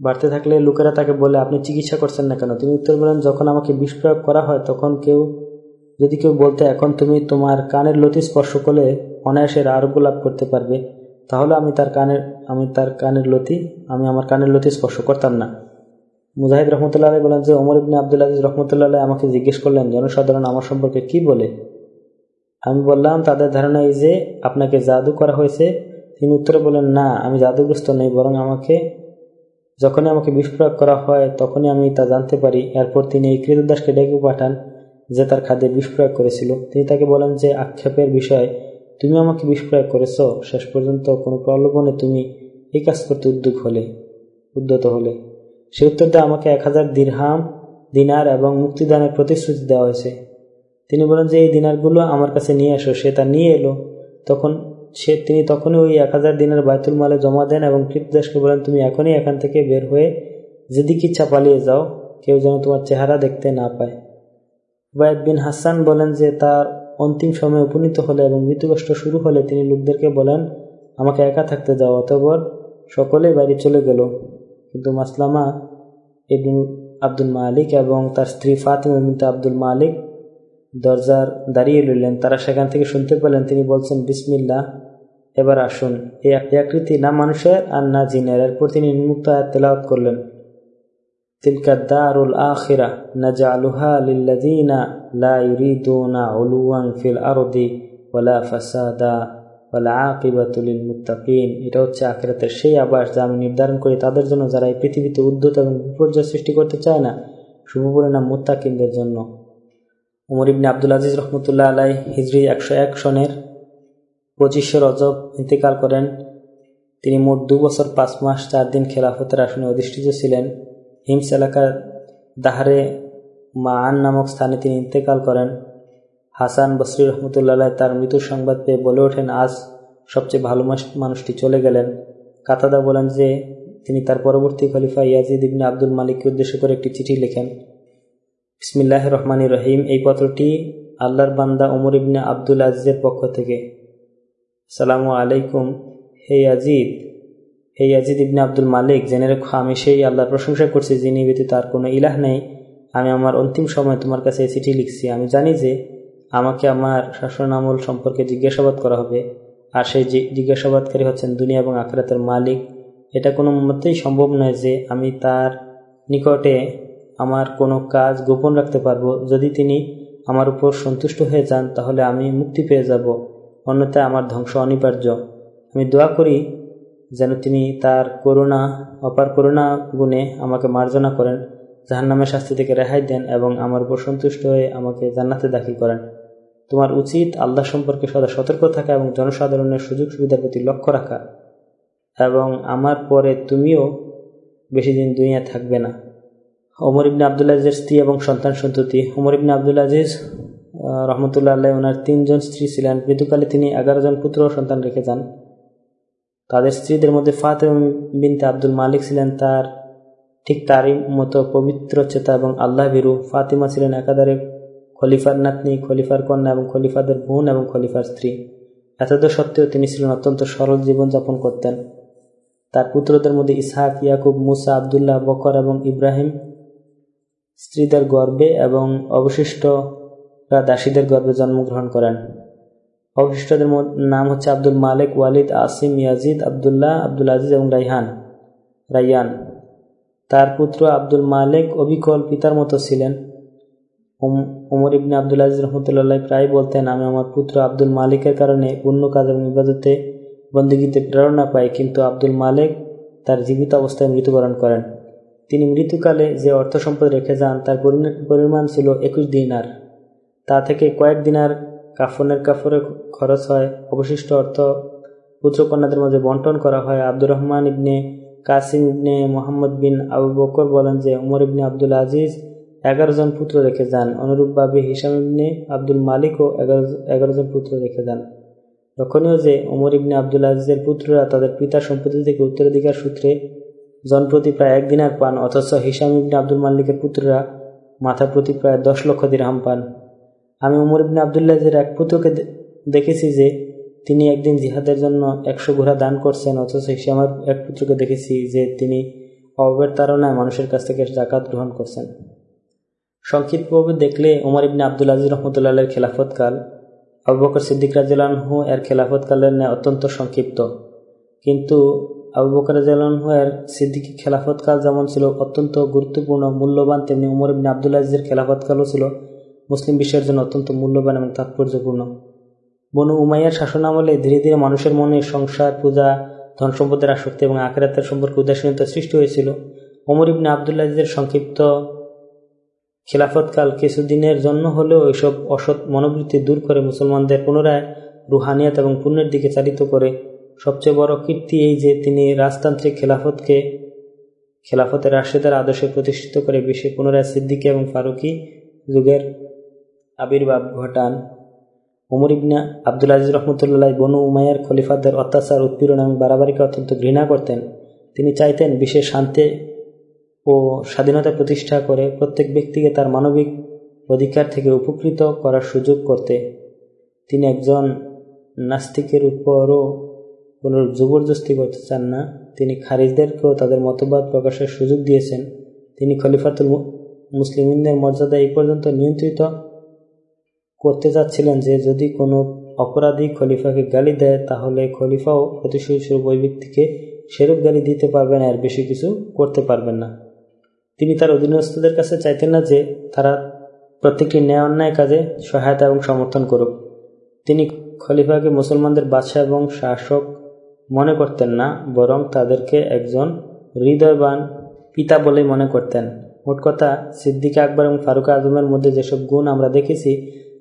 বাড়তে থাকলে লোকেরা তাকে বলে, আপনি চিকিৎসা করছেন না কেন? তিনি উত্তর বলেন যখন আমাকে বিষ প্রয়োগ করা হয়, তখন কেউ, যদি কেউ বলতে, এখন তুমি তোমার কানের লতি স্পর্শ করলে অনায়াসে আরোগ্য লাভ করতে পারবে, তাহলে আমি তার কানের, আমি তার কানের লতি, আমি আমার কানের লতি স্পর্শ করতাম না। মুজাহিদ রহমতুল্লাহ বলেন যে অমর ইবনে আবদুল্লাহ রহমতুল্লাহ আমাকে জিজ্ঞেস করলেন, জনসাধারণ আমার সম্পর্কে কি বলে? আমি বললাম, তাদের ধারণা এই যে, আপনাকে জাদু করা হয়েছে। তিনি উত্তরে বলেন না, আমি জাদুগ্রস্ত নেই, বরং আমাকে যখনই আমাকে বিষ প্রয়োগ করা হয়, তখনই আমি তা জানতে পারি। এরপর তিনি এই কৃতদাসকে ডেকে পাঠান যে তার খাদ্যে বিষ প্রয়োগ করেছিল। তিনি তাকে বলেন যে, আক্ষেপের বিষয়, তুমি আমাকে প্রয়োগ করেছ। শেষ পর্যন্ত কোনো প্রলোভনে তুমি এই কাজ করতে উদ্যোগ হলে, উদ্যত হলে। সে উত্তর দেয়, আমাকে এক হাজার দিরহাম, দিনার এবং মুক্তিদানের প্রতিশ্রুতি দেওয়া হয়েছে। তিনি বলেন যে, এই দিনারগুলো আমার কাছে নিয়ে আসো সে তা নিয়ে এলো। তখন সে তিনি তখনই ওই এক হাজার দিনের বায়তুল মালে জমা দেন এবং কৃতদাসকে বলেন, তুমি এখনই এখান থেকে বের হয়ে যেদিকে ইচ্ছা পালিয়ে যাও, কেউ যেন তোমার চেহারা দেখতে না পায়। উবায়দ বিন হাসান বলেন যে, তার অন্তিম সময় উপনীত হলে এবং মৃত্যুকষ্ট শুরু হলে তিনি লোকদেরকে বলেন, আমাকে একা থাকতে দাও, অতপর সকলে বাড়ি চলে গেল। কিন্তু মাসলামা ইবনুল আব্দুল মালিক এবং তার স্ত্রী ফাতিমা আব্দুল মালিক দরজার দাঁড়িয়ে রইলেন। তারা সেখান থেকে শুনতে পেলেন, তিনি বলছেন বিসমিল্লা এবার আসুন, এই আকৃতি না মানুষের আর না জিনের এরপর তিনি নিমুক্ত আয়াত করলেন। তিলকা ইউরিদুনা উলুওয়ান ফিল আরদি এটা হচ্ছে সেই যা আমি নির্ধারণ করি তাদের জন্য যারা এই পৃথিবীতে উদ্ধত এবং বিপর্যয় সৃষ্টি করতে চায় না শুভ পরিণাম মুত্তাকিনদের জন্য। উমর ইবনে আব্দুল আজিজ রহমতুল্লাহ আলাই হিজরি একশো এক সনের পঁচিশে রজব ইন্তেকাল করেন। তিনি মোট দু বছর পাঁচ মাস চার দিন খেলাফতের আসনে অধিষ্ঠিত ছিলেন। হিমস এলাকার দাহারে আন নামক স্থানে তিনি ইন্তেকাল করেন। হাসান বসরি রহমতুল্লাহ তার মৃত্যুর সংবাদ পেয়ে বলে ওঠেন, আজ সবচেয়ে ভালো মানুষটি চলে গেলেন। কাতাদা বলেন যে, তিনি তার পরবর্তী খলিফা ইয়াজিদ ইবনে আব্দুল মালিককে উদ্দেশ্য করে একটি চিঠি লেখেন। বিসমিল্লাহ রহমানি রহিম, এই পত্রটি আল্লাহর বান্দা ওমর ইবনে আব্দুল আজিজের পক্ষ থেকে। সালামু আলাইকুম। হে আজিদ হে আজিদ ইবনে আব্দুল মালিক, জেনে রেখো, আমি সেই আল্লাহর প্রশংসা করছি যিনি ব্যতীত তার কোনো ইলাহ নেই। আমি আমার অন্তিম সময় তোমার কাছে এই চিঠি লিখছি। আমি জানি যে আমাকে আমার শাসনামল সম্পর্কে জিজ্ঞাসাবাদ করা হবে, আর সেই জিজ্ঞাসাবাদকারী হচ্ছেন দুনিয়া এবং আখরাতের মালিক। এটা কোনো মতেই সম্ভব নয় যে আমি তার নিকটে আমার কোনো কাজ গোপন রাখতে পারব। যদি তিনি আমার উপর সন্তুষ্ট হয়ে যান, তাহলে আমি মুক্তি পেয়ে যাব। অন্যথায় আমার ধ্বংস অনিবার্য। আমি দোয়া করি যেন তিনি তার করুণা, অপার করুণা গুণে আমাকে মার্জনা করেন, জাহান্নামের শাস্তি থেকে রেহাই দেন এবং আমার উপর সন্তুষ্ট হয়ে আমাকে জান্নাতে দাখিল করেন। তোমার উচিত আল্লাহ সম্পর্কে সদা সতর্ক থাকা এবং জনসাধারণের সুযোগ সুবিধার প্রতি লক্ষ্য রাখা। এবং আমার পরে তুমিও বেশি দিন দুনিয়া থাকবে না। ওমর ইবনে আবদুল্লা আজিজের স্ত্রী এবং সন্তান সন্ততি। ওমর ইবনে আবদুল্লা আজিজ রহমতুল্লাহ আল্লাহ ওনার তিনজন স্ত্রী ছিলেন। মৃত্যুকালে তিনি এগারো জন পুত্র সন্তান রেখে যান। তাদের স্ত্রীদের মধ্যে ফাতেম বিনতে আব্দুল মালিক ছিলেন তার, ঠিক তারই মতো পবিত্র চেতা এবং আল্লাহ বিরু ফাতিমা ছিলেন একাধারে খলিফার নাতনি, খলিফার কন্যা এবং খলিফাদের বোন এবং খলিফার স্ত্রী। এতদ সত্ত্বেও তিনি ছিলেন অত্যন্ত সরল জীবনযাপন করতেন। তার পুত্রদের মধ্যে ইসহাক, ইয়াকুব, মুসা, আবদুল্লাহ, বকর এবং ইব্রাহিম স্ত্রীদের গর্বে এবং অবশিষ্টরা দাসীদের গর্বে জন্মগ্রহণ করেন। অবশিষ্টদের নাম হচ্ছে Abdul Malik, Walid, Asim, Yazid, Abdullah, Abdul Aziz এবং রাইহান। রাইয়ান। তার পুত্র আব্দুল মালিক অবিকল পিতার মতো ছিলেন। উমর ইবনে আব্দুল আজিজ রহমতুল্লাহ প্রায় বলতেন, আমি আমার পুত্র আব্দুল মালিকের কারণে অন্য কাজ এবং ইবাদতে বন্দীগীতে প্রেরণা পাই, কিন্তু আব্দুল মালিক তার জীবিত অবস্থায় মৃত্যুবরণ করেন। তিনি মৃত্যুকালে যে অর্থ সম্পদ রেখে যান, তার পরিমাণ ছিল একুশ দিনার। তা থেকে কয়েক দিনার কাফনের কাফরে খরচ হয়। অবশিষ্ট অর্থ পুত্রকন্যাদের মধ্যে বন্টন করা হয়। আব্দুর রহমান ইবনে কাসিম ইবনে মোহাম্মদ বিন আবু বকর বলেন যে, উমর ইবনে আব্দুল আজিজ এগারো জন পুত্র রেখে যান। অনুরূপভাবে হিসাম ইবনে আব্দুল মালিকও এগারো জন পুত্র রেখে যান। লক্ষণীয় যে, উমর ইবনে আব্দুল আজিজের পুত্ররা তাদের পিতার সম্পত্তি থেকে উত্তরাধিকার সূত্রে জনপ্রতি প্রায় এক দিনার পান, অথচ হিসাম ইবনে আব্দুল মালিকের পুত্ররা মাথা প্রতি প্রায় দশ লক্ষ দিরহাম পান। আমি উমর ইবনে আবদুল্লাহের এক পুত্রকে দেখেছি যে তিনি একদিন জিহাদের জন্য একশো ঘোড়া দান করছেন, অথচ সে আমার এক পুত্রকে দেখেছি যে তিনি অভাবের তারণায় মানুষের কাছ থেকে জাকাত গ্রহণ করছেন। সংক্ষিপ্তভাবে দেখলে উমর ইবনে আব্দুল আজিজ রহমতুল্লাহের খেলাফতকাল, আবু বকর সিদ্দিক রাজু এর খেলাফতকালের ন্যায় অত্যন্ত সংক্ষিপ্ত। কিন্তু আবু বকর রাজু এর সিদ্দিকি খেলাফতকাল যেমন ছিল অত্যন্ত গুরুত্বপূর্ণ, মূল্যবান, তেমনি উমর ইবনে আবদুল্লা আজিজের খেলাফতকালও ছিল মুসলিম বিশ্বের জন্য অত্যন্ত মূল্যবান এবং তাৎপর্যপূর্ণ। বনু উমাইয়ার শাসনামলে ধীরে ধীরে মানুষের মনে সংসার, পূজা, ধন সম্পদের আসক্তি এবং আখেরাতের সম্পর্কে উদাসীনতা সৃষ্টি হয়েছিল। ওমর ইবনে আবদুল্লাহের সংক্ষিপ্ত খিলাফতকাল কিছুদিনের জন্য হলেও এইসব অসৎ মনোবৃত্তি দূর করে মুসলমানদের পুনরায় রুহানিয়াত এবং পুণ্যের দিকে চালিত করে। সবচেয়ে বড় কীর্তি এই যে, তিনি রাজতান্ত্রিক খেলাফতকে, খেলাফতের রাশেদার আদর্শে প্রতিষ্ঠিত করে বিশ্বে পুনরায় সিদ্দিকি এবং ফারুকি যুগের আবির্ভাব ঘটান। উমর ইবনা আব্দুল আজিজ রহমতুল্লাহ বনু উমাইয়ার খলিফাদের অত্যাচার, উৎপীড়ন এবং বাড়াবাড়িকে অত্যন্ত ঘৃণা করতেন। তিনি চাইতেন বিশেষ শান্তি ও স্বাধীনতা প্রতিষ্ঠা করে প্রত্যেক ব্যক্তিকে তার মানবিক অধিকার থেকে উপকৃত করার সুযোগ করতে। তিনি একজন নাস্তিকের উপরও কোনো জবরদস্তি করতে চান না। তিনি খারিজদেরকেও তাদের মতবাদ প্রকাশের সুযোগ দিয়েছেন। তিনি খলিফাতুল মুসলিমদের মর্যাদা এই পর্যন্ত নিয়ন্ত্রিত করতে চাচ্ছিলেন যে যদি কোনো অপরাধী খলিফাকে গালি দেয়, তাহলে খলিফাও প্রতিশোধস্বরূপ ওই ব্যক্তিকে সেরূপ গালি দিতে পারবেন আর বেশি কিছু করতে পারবেন না। তিনি তার অধীনস্থদের কাছে চাইতেন না যে তারা প্রত্যেকটি ন্যায় অন্যায় কাজে সহায়তা এবং সমর্থন করুক। তিনি খলিফাকে মুসলমানদের বাদশাহ এবং শাসক মনে করতেন না, বরং তাদেরকে একজন হৃদয়বান পিতা বলে মনে করতেন। মোট কথা, সিদ্দিক আকবর এবং ফারুক আজমের মধ্যে যেসব গুণ আমরা দেখেছি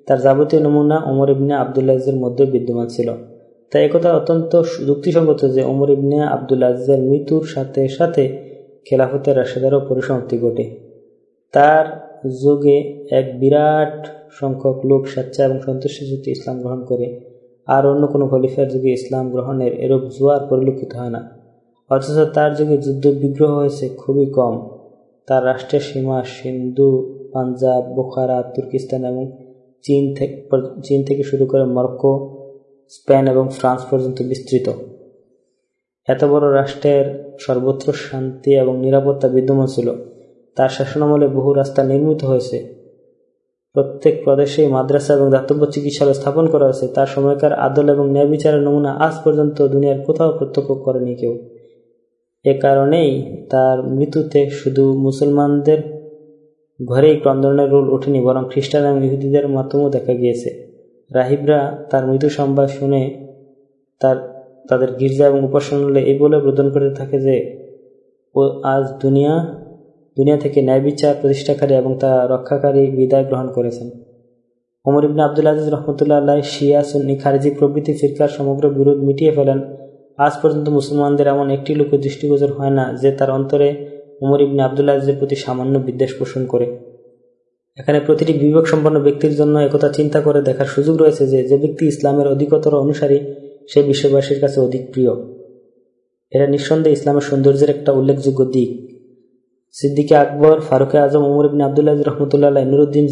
তার যাবতীয় নমুনা ওমর ইবনে আবদুল্লাহের মধ্যে বিদ্যমান ছিল। তাই একথা অত্যন্ত যুক্তিসঙ্গত যে ওমর ইবনে আবদুল্লা আজিজের মৃত্যুর সাথে সাথে খেলাফতের রাশেদারও পরিসমাপ্তি ঘটে। তার যুগে এক বিরাট সংখ্যক লোক স্বেচ্ছা এবং সন্তুষ্টির সাথে ইসলাম গ্রহণ করে, আর অন্য কোনো খলিফার যুগে ইসলাম গ্রহণের এরূপ জোয়ার পরিলক্ষিত হয় না। অথচ তার যুগে যুদ্ধ বিগ্রহ হয়েছে খুবই কম। তার রাষ্ট্রের সীমা সিন্ধু, পাঞ্জাব, বোখারা, তুর্কিস্তান এবং চীন থেকে চীন থেকে শুরু করে মরক্কো, স্পেন এবং ফ্রান্স পর্যন্ত বিস্তৃত। এত বড় রাষ্ট্রের সর্বত্র শান্তি এবং নিরাপত্তা বিদ্যমান ছিল। তার শাসনামলে বহু রাস্তা নির্মিত হয়েছে। প্রত্যেক প্রদেশে মাদ্রাসা এবং দাতব্য চিকিৎসালয় স্থাপন করা হয়েছে। তার সময়কার আদল এবং ন্যায় বিচারের নমুনা আজ পর্যন্ত দুনিয়ার কোথাও প্রত্যক্ষ করেনি কেউ। এ কারণেই তার মৃত্যুতে শুধু মুসলমানদের ঘরেই ক্রন্দনের রোল ওঠেনি, বরং খ্রিস্টান এবং ইহুদিদের মাধ্যমেও দেখা গিয়েছে। রাহিবরা তার মৃত্যু সংবাদ শুনে তার, তাদের গির্জা এবং উপাসনালয়ে এই বলে প্রদান করতে থাকে যে, ও আজ দুনিয়া দুনিয়া থেকে ন্যায় বিচার প্রতিষ্ঠাকারী এবং তা রক্ষাকারী বিদায় গ্রহণ করেছেন। ওমর ইবনে আবদুল আজিজ রহমতুল্লাহ আল্লাহ শিয়া, সুন্নি, খারিজি প্রভৃতি ফিরকার সমগ্র বিরোধ মিটিয়ে ফেলেন। আজ পর্যন্ত মুসলমানদের এমন একটি লোকের দৃষ্টিগোচর হয় না যে তার অন্তরে উমর ইবনে আবদুল্লাহ আজিজের প্রতি সামান্য বিদ্বেষ পোষণ করে। এখানে প্রতিটি বিবেক সম্পন্ন ব্যক্তির জন্য একথা চিন্তা করে দেখার সুযোগ রয়েছে যে যে ব্যক্তি ইসলামের অধিকতর অনুসারী, সে বিশ্ববাসীর কাছে অধিক প্রিয়। এরা নিঃসন্দেহে ইসলামের সৌন্দর্যের একটা উল্লেখযোগ্য দিক। সিদ্দিকে আকবর, ফারুকে আজম, উমর ইবিন আবদুল্লাহ রহমতুল্লাহ নুরুদ্দিন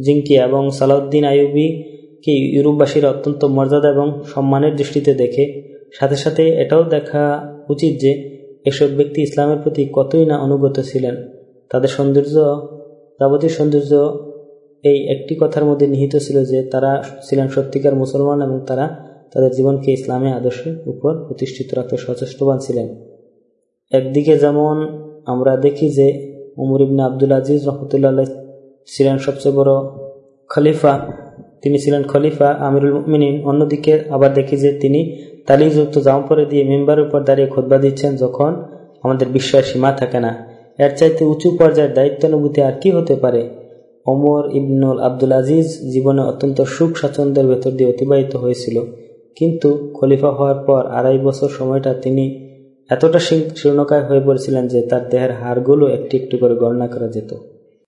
জিঙ্কি এবং সালাউদ্দিন আইবিকে ইউরোপবাসীর অত্যন্ত মর্যাদা এবং সম্মানের দৃষ্টিতে দেখে। সাথে সাথে এটাও দেখা উচিত যে এসব ব্যক্তি ইসলামের প্রতি কতই না অনুগত ছিলেন, তাদের সৌন্দর্য, যাবতীয় সৌন্দর্য এই একটি কথার মধ্যে নিহিত ছিল যে তারা ছিলেন সত্যিকার মুসলমান এবং তারা তাদের জীবনকে ইসলামী আদর্শের উপর প্রতিষ্ঠিত রাখতে সচেষ্টবান ছিলেন। একদিকে যেমন আমরা দেখি যে উমর ইবনে আবদুল আজিজ রহমতুল্লাহ ছিলেন সবচেয়ে বড় খলিফা, তিনি ছিলেন খলিফা আমিরুল মিনিন অন্যদিকে আবার দেখি যে তিনি তালিযুক্ত জামপরে দিয়ে মেম্বারের উপর দাঁড়িয়ে খোদবা দিচ্ছেন যখন আমাদের বিশ্বাস সীমা থাকে না। এর চাইতে উঁচু পর্যায়ের দায়িত্বানুভূতি আর কি হতে পারে? ওমর ইবনুল আব্দুল আজিজ জীবনে অত্যন্ত সুখ স্বাচ্ছন্দ্যের ভেতর দিয়ে অতিবাহিত হয়েছিল। কিন্তু খলিফা হওয়ার পর আড়াই বছর সময়টা তিনি এতটা শীর্ণকায় হয়ে পড়েছিলেন যে তার দেহের হাড়গুলো একটি একটু করে গণনা করা যেত।